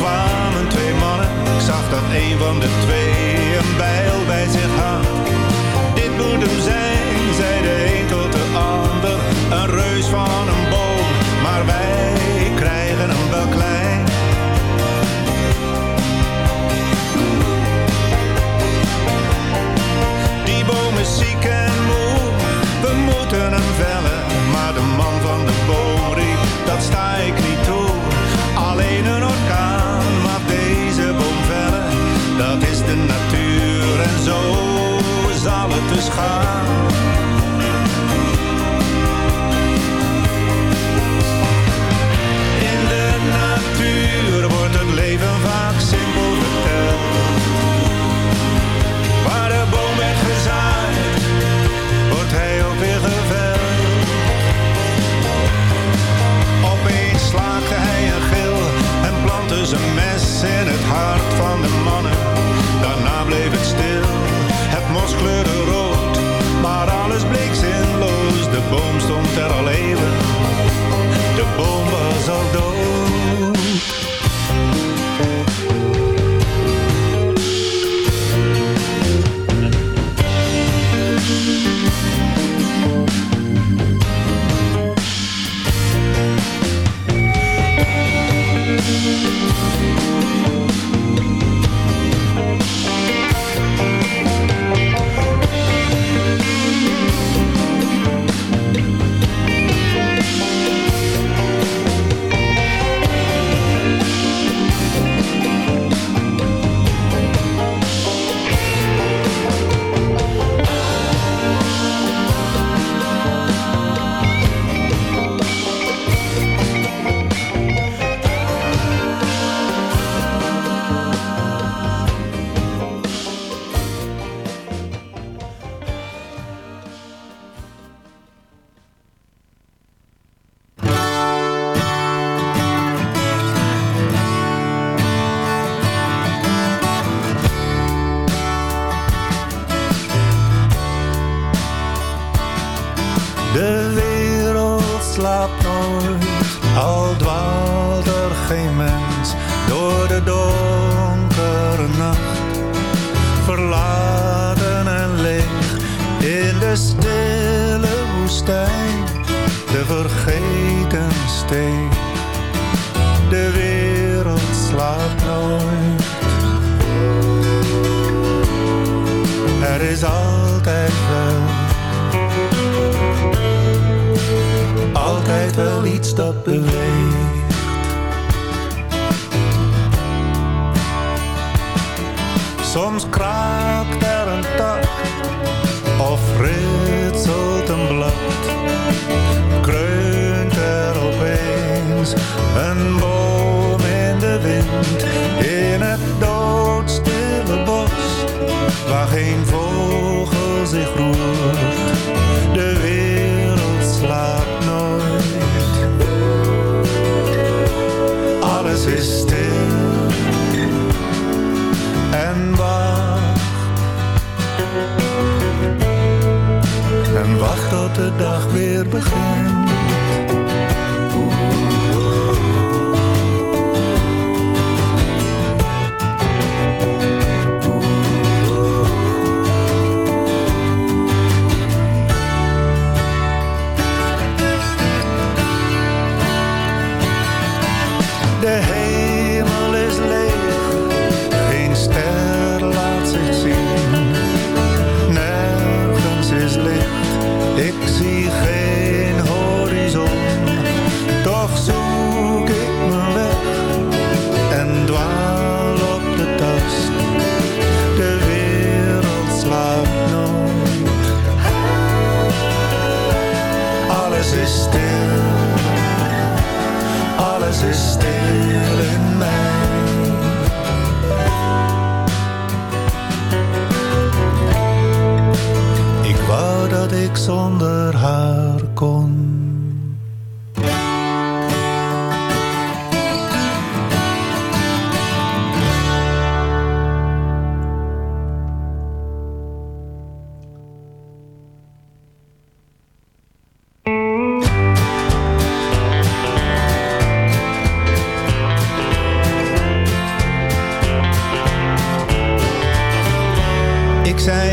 kwamen twee mannen. Ik zag dat een van de twee een bijl bij zich had. Dit moet hem zijn, zei de een tot de ander. Een reus van een boom, maar wij moeten hem vellen. Maar de man van de boom riep, dat sta ik niet toe. Alleen een orkaan mag deze boom vellen. Dat is de natuur en zo zal het dus gaan. Mos kleurde rood, maar alles bleek zinloos. De boom stond er al eeuwen, de boom was al dood. Een boom in de wind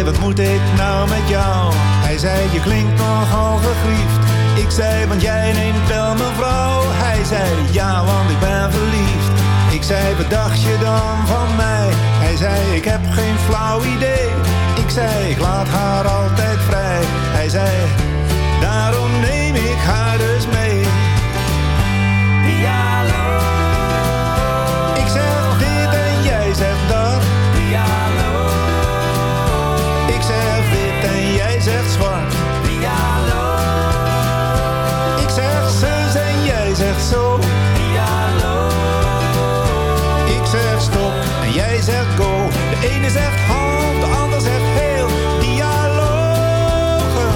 wat moet ik nou met jou? Hij zei, je klinkt nogal gegriefd. Ik zei, want jij neemt wel mijn vrouw. Hij zei, ja, want ik ben verliefd. Ik zei, wat dacht je dan van mij? Hij zei, ik heb geen flauw idee. Ik zei, ik laat haar altijd vrij. Hij zei, daarom neem ik haar ene zegt half, de ander zegt heel. Dialogen.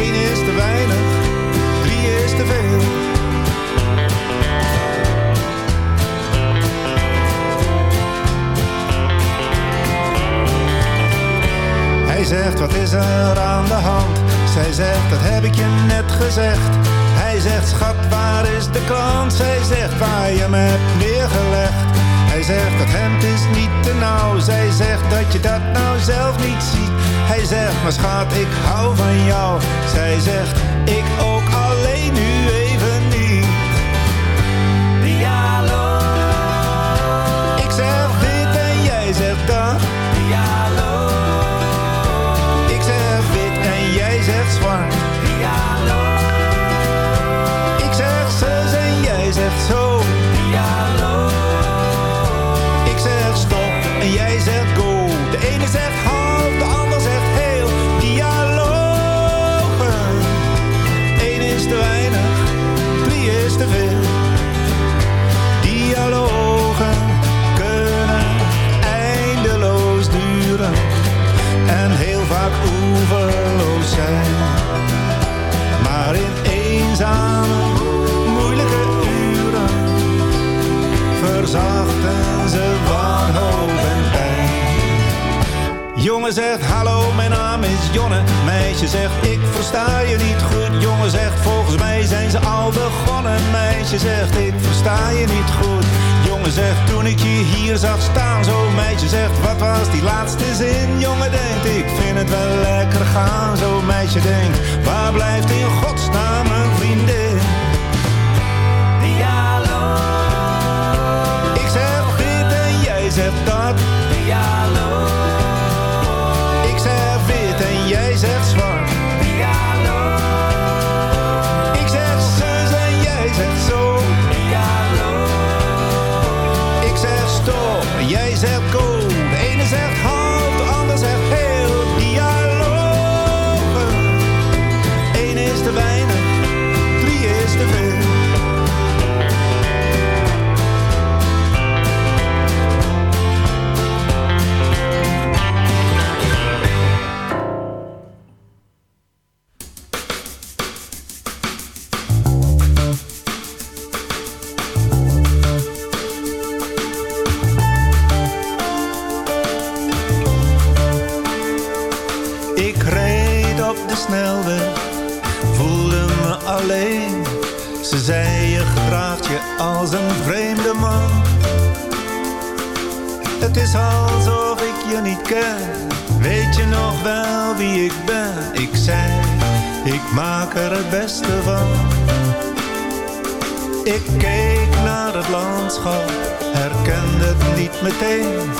Eén is te weinig, drie is te veel. Hij zegt, wat is er aan de hand? Zij zegt, dat heb ik je net gezegd. Hij zegt, schat, waar is de krant? Zij zegt, waar je me hebt neergelegd. Zegt, dat hemd is niet te nauw. Zij zegt, dat je dat nou zelf niet ziet. Hij zegt, maar schat, ik hou van jou. Zij zegt, ik ook alleen nu even Meisje denkt waar blijft in als een vreemde man. Het is alsof ik je niet ken, weet je nog wel wie ik ben? Ik zei, ik maak er het beste van. Ik keek naar het landschap, herkende het niet meteen.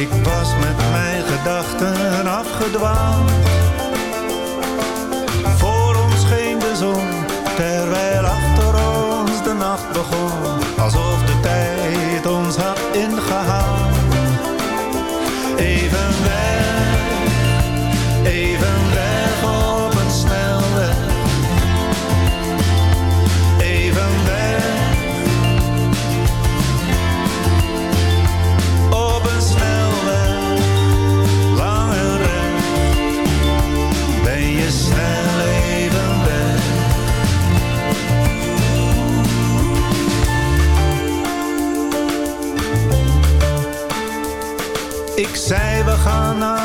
Ik was met mijn gedachten afgedwaald. Begon. Alsof de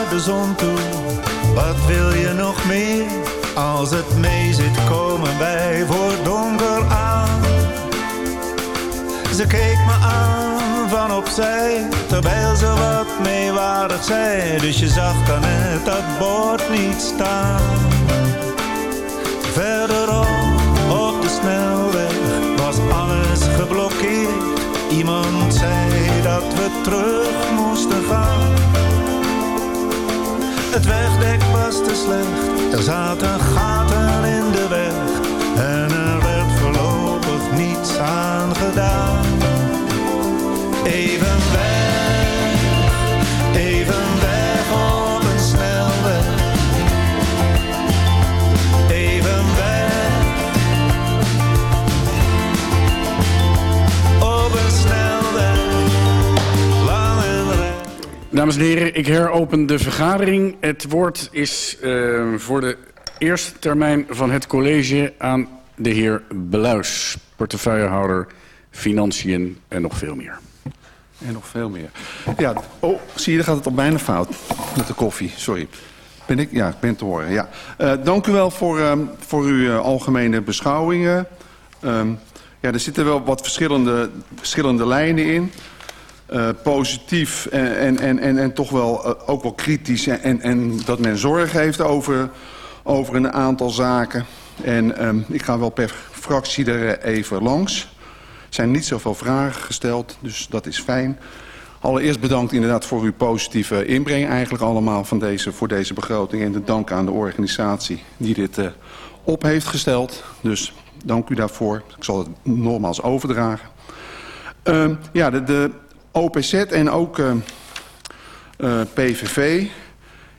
de zon toe. Wat wil je nog meer? Als het mee zit komen wij voor donker aan. Ze keek me aan van opzij, terwijl ze wat meewarig zei. Dus je zag dan net dat bord niet staan. Verderop op de snelweg was alles geblokkeerd. Iemand zei dat we terug moesten gaan. Het wegdek was te slecht, er zaten gaten in de weg. En er werd voorlopig niets aan gedaan. Dames en heren, ik heropen de vergadering. Het woord is eh, voor de eerste termijn van het college aan de heer Beluis, portefeuillehouder Financiën en nog veel meer. En nog veel meer. Ja, oh, zie je, dan gaat het op bijna fout met de koffie. Sorry. Ben ik? Ja, ik ben te horen. Ja. Eh, dank u wel voor, ehm, voor uw eh, algemene beschouwingen. Ehm, ja, er zitten wel wat verschillende, verschillende lijnen in. Eh, positief en, en, en, en, toch wel eh, ook wel kritisch. En, en, dat men zorg heeft over, over een aantal zaken. En ehm, ik ga wel per fractie er eh, even langs. Er zijn niet zoveel vragen gesteld, dus dat is fijn. Allereerst bedankt inderdaad voor uw positieve inbreng eigenlijk allemaal van deze, voor deze begroting. En de dank aan de organisatie die dit op heeft gesteld. Dus dank u daarvoor. Ik zal het nogmaals overdragen. Ehm, ja, de, de OPZ en ook eh, eh, PVV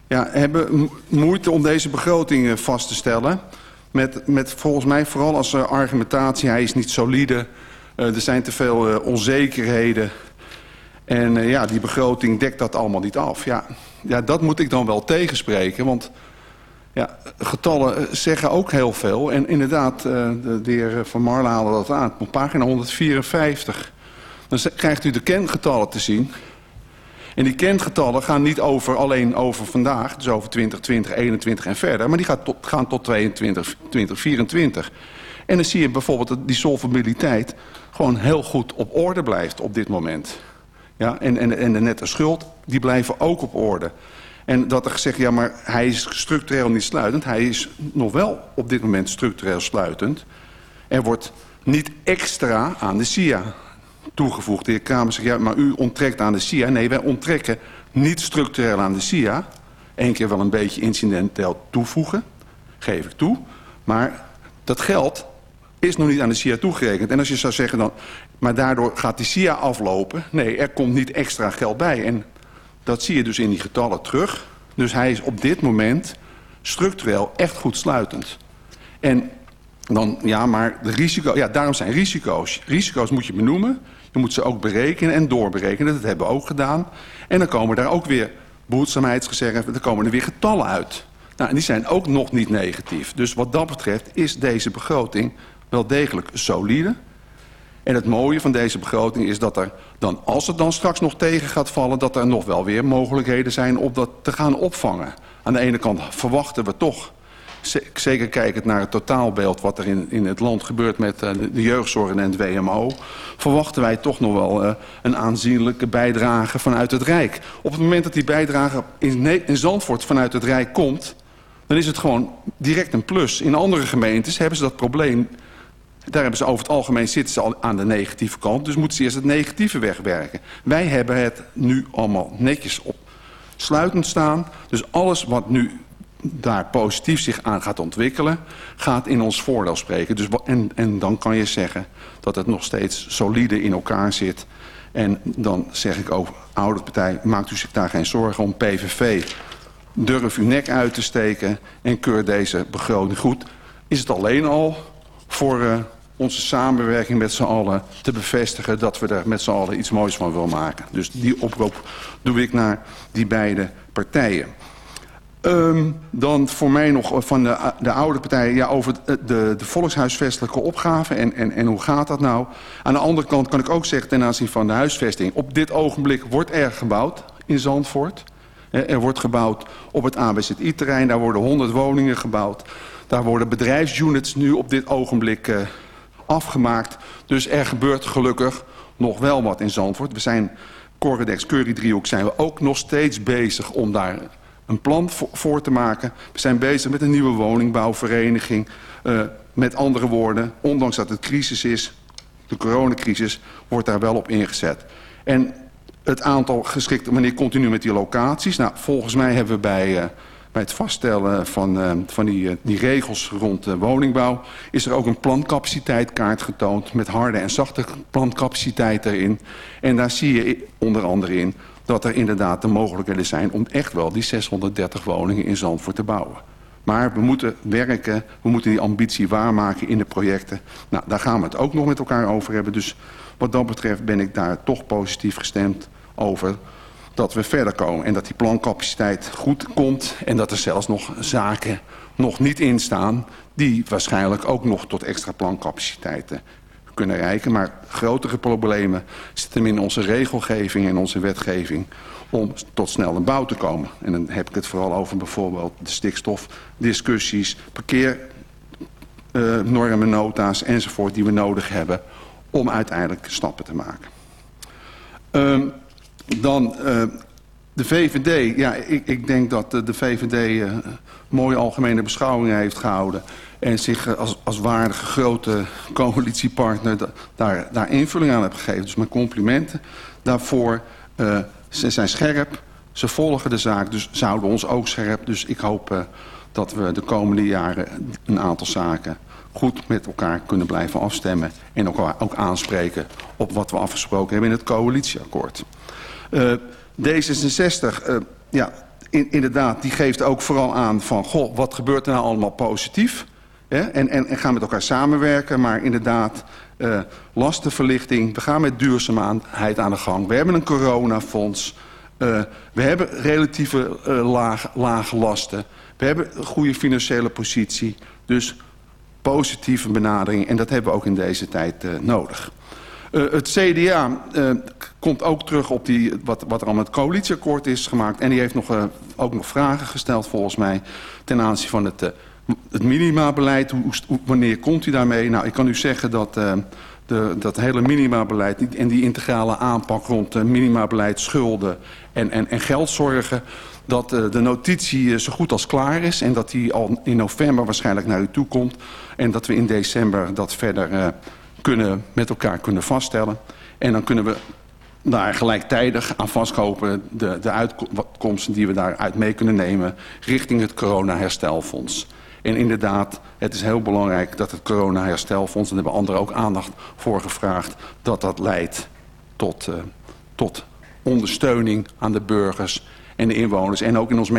ja, hebben mo- moeite om deze begroting eh, vast te stellen. Met, met volgens mij vooral als argumentatie, hij is niet solide. er zijn te veel onzekerheden. En ja, die begroting dekt dat allemaal niet af. Ja, ja, dat moet ik dan wel tegenspreken, want ja, getallen zeggen ook heel veel. En inderdaad, de, de heer Van Marlen haalde dat aan. Op pagina 154 dan krijgt u de kengetallen te zien. En die kengetallen gaan niet over, alleen over vandaag, dus over 2020, 21 en verder, maar die gaat tot, gaan tot 22, 2024. En dan zie je bijvoorbeeld dat die solvabiliteit gewoon heel goed op orde blijft op dit moment. Ja, en, en, en de nette schuld, die blijven ook op orde. En dat er gezegd, ja, maar hij is structureel niet sluitend. Hij is nog wel op dit moment structureel sluitend. Er wordt niet extra aan de SIA toegevoegd. De heer Kramer zegt, ja, maar u onttrekt aan de SIA. Nee, wij onttrekken niet structureel aan de SIA. Eén keer wel een beetje incidenteel toevoegen, geef ik toe. Maar dat geld is nog niet aan de SIA toegerekend. En als je zou zeggen dan, maar daardoor gaat die SIA aflopen. Nee, er komt niet extra geld bij. En dat zie je dus in die getallen terug. Dus hij is op dit moment structureel echt goed sluitend. En dan, ja, maar de risico, ja, daarom zijn risico's. Risico's moet je benoemen. Je moet ze ook berekenen en doorberekenen. Dat hebben we ook gedaan. En dan komen daar ook weer behoedzaamheidsreserve, er komen er weer getallen uit. Nou, en die zijn ook nog niet negatief. Dus wat dat betreft is deze begroting wel degelijk solide. En het mooie van deze begroting is dat er dan, als het dan straks nog tegen gaat vallen... dat er nog wel weer mogelijkheden zijn om dat te gaan opvangen. Aan de ene kant verwachten we toch zeker kijkend naar het totaalbeeld wat er in, in het land gebeurt met uh, de, jeugdzorg en het WMO, verwachten wij toch nog wel uh, een aanzienlijke bijdrage vanuit het Rijk. Op het moment dat die bijdrage in, in Zandvoort vanuit het Rijk komt, dan is het gewoon direct een plus. In andere gemeentes hebben ze dat probleem daar hebben ze over het algemeen zitten ze al aan de negatieve kant. Dus moeten ze eerst het negatieve wegwerken. Wij hebben het nu allemaal netjes op sluitend staan. Dus alles wat nu daar positief zich aan gaat ontwikkelen... gaat in ons voordeel spreken. Dus, en, en dan kan je zeggen dat het nog steeds solide in elkaar zit. En dan zeg ik ook, oude partij, maakt u zich daar geen zorgen om. PVV, durf uw nek uit te steken en keur deze begroting goed. Is het alleen al voor... Uh, onze samenwerking met z'n allen te bevestigen... dat we er met z'n allen iets moois van willen maken. Dus die oproep doe ik naar die beide partijen. Um, dan voor mij nog van de, de oude partijen ja, over de, de, de volkshuisvestelijke opgave en, en, en hoe gaat dat nou. Aan de andere kant kan ik ook zeggen ten aanzien van de huisvesting. Op dit ogenblik wordt er gebouwd in Zandvoort. Er wordt gebouwd op het ABZI-terrein, daar worden 100 woningen gebouwd. Daar worden bedrijfsunits nu op dit ogenblik afgemaakt. Dus er gebeurt gelukkig nog wel wat in Zandvoort. We zijn, Corredex Curry driehoek zijn we ook nog steeds bezig om daar een plan voor te maken. We zijn bezig met een nieuwe woningbouwvereniging. Uh, met andere woorden, ondanks dat het crisis is, de coronacrisis, wordt daar wel op ingezet. En het aantal geschikte, wanneer continu met die locaties? Nou, volgens mij hebben we bij... Uh, bij het vaststellen van, uh, van die, die regels rond woningbouw... is er ook een plancapaciteitkaart getoond met harde en zachte plancapaciteit erin. En daar zie je onder andere in dat er inderdaad de mogelijkheden zijn... om echt wel die 630 woningen in Zandvoort te bouwen. Maar we moeten werken, we moeten die ambitie waarmaken in de projecten. Nou, daar gaan we het ook nog met elkaar over hebben. Dus wat dat betreft ben ik daar toch positief gestemd over dat we verder komen. En dat die plancapaciteit goed komt. En dat er zelfs nog zaken nog niet in staan... die waarschijnlijk ook nog tot extra plancapaciteiten kunnen reiken. Maar grotere problemen zitten in onze regelgeving en onze wetgeving... om tot snelle bouw te komen. En dan heb ik het vooral over bijvoorbeeld de stikstofdiscussies... parkeernormen, uh, nota's enzovoort die we nodig hebben... om uiteindelijk stappen te maken. Um, dan uh, de VVD. Ja, ik, ik denk dat de, de VVD mooie algemene beschouwingen heeft gehouden. En zich als, als waardige grote coalitiepartner da, daar, daar invulling aan heeft gegeven. Dus mijn complimenten daarvoor. Uh, ze zijn scherp, ze volgen de zaak, dus ze houden ons ook scherp. Dus ik hoop uh, dat we de komende jaren een aantal zaken goed met elkaar kunnen blijven afstemmen. En elkaar ook aanspreken op wat we afgesproken hebben in het coalitieakkoord. Uh, D66, uh, ja, in, inderdaad, die geeft ook vooral aan van... goh, wat gebeurt er nou allemaal positief? En, en, en gaan met elkaar samenwerken, maar inderdaad... Uh, lastenverlichting, we gaan met duurzaamheid aan de gang. We hebben een coronafonds. Uh, we hebben relatieve uh, laag, lage lasten. We hebben een goede financiële positie. Dus positieve benadering. En dat hebben we ook in deze tijd nodig. Het CDA komt ook terug op die, wat, wat er al met het coalitieakkoord is gemaakt. En die heeft nog, ook nog vragen gesteld volgens mij ten aanzien van het, het minimabeleid. Wanneer komt u daarmee? Nou, ik kan u zeggen dat de, dat hele minimabeleid en die integrale aanpak rond minimabeleid, schulden en, en, en geldzorgen... dat de notitie zo goed als klaar is en dat die al in november waarschijnlijk naar u toe komt. En dat we in december dat verder kunnen, met elkaar kunnen vaststellen. En dan kunnen we daar gelijktijdig aan vastkopen de, de uitkomsten die we daaruit mee kunnen nemen richting het corona-herstelfonds. En inderdaad, het is heel belangrijk dat het corona-herstelfonds, en daar hebben anderen ook aandacht voor gevraagd, dat dat leidt tot, uh, tot ondersteuning aan de burgers en de inwoners. En ook in ons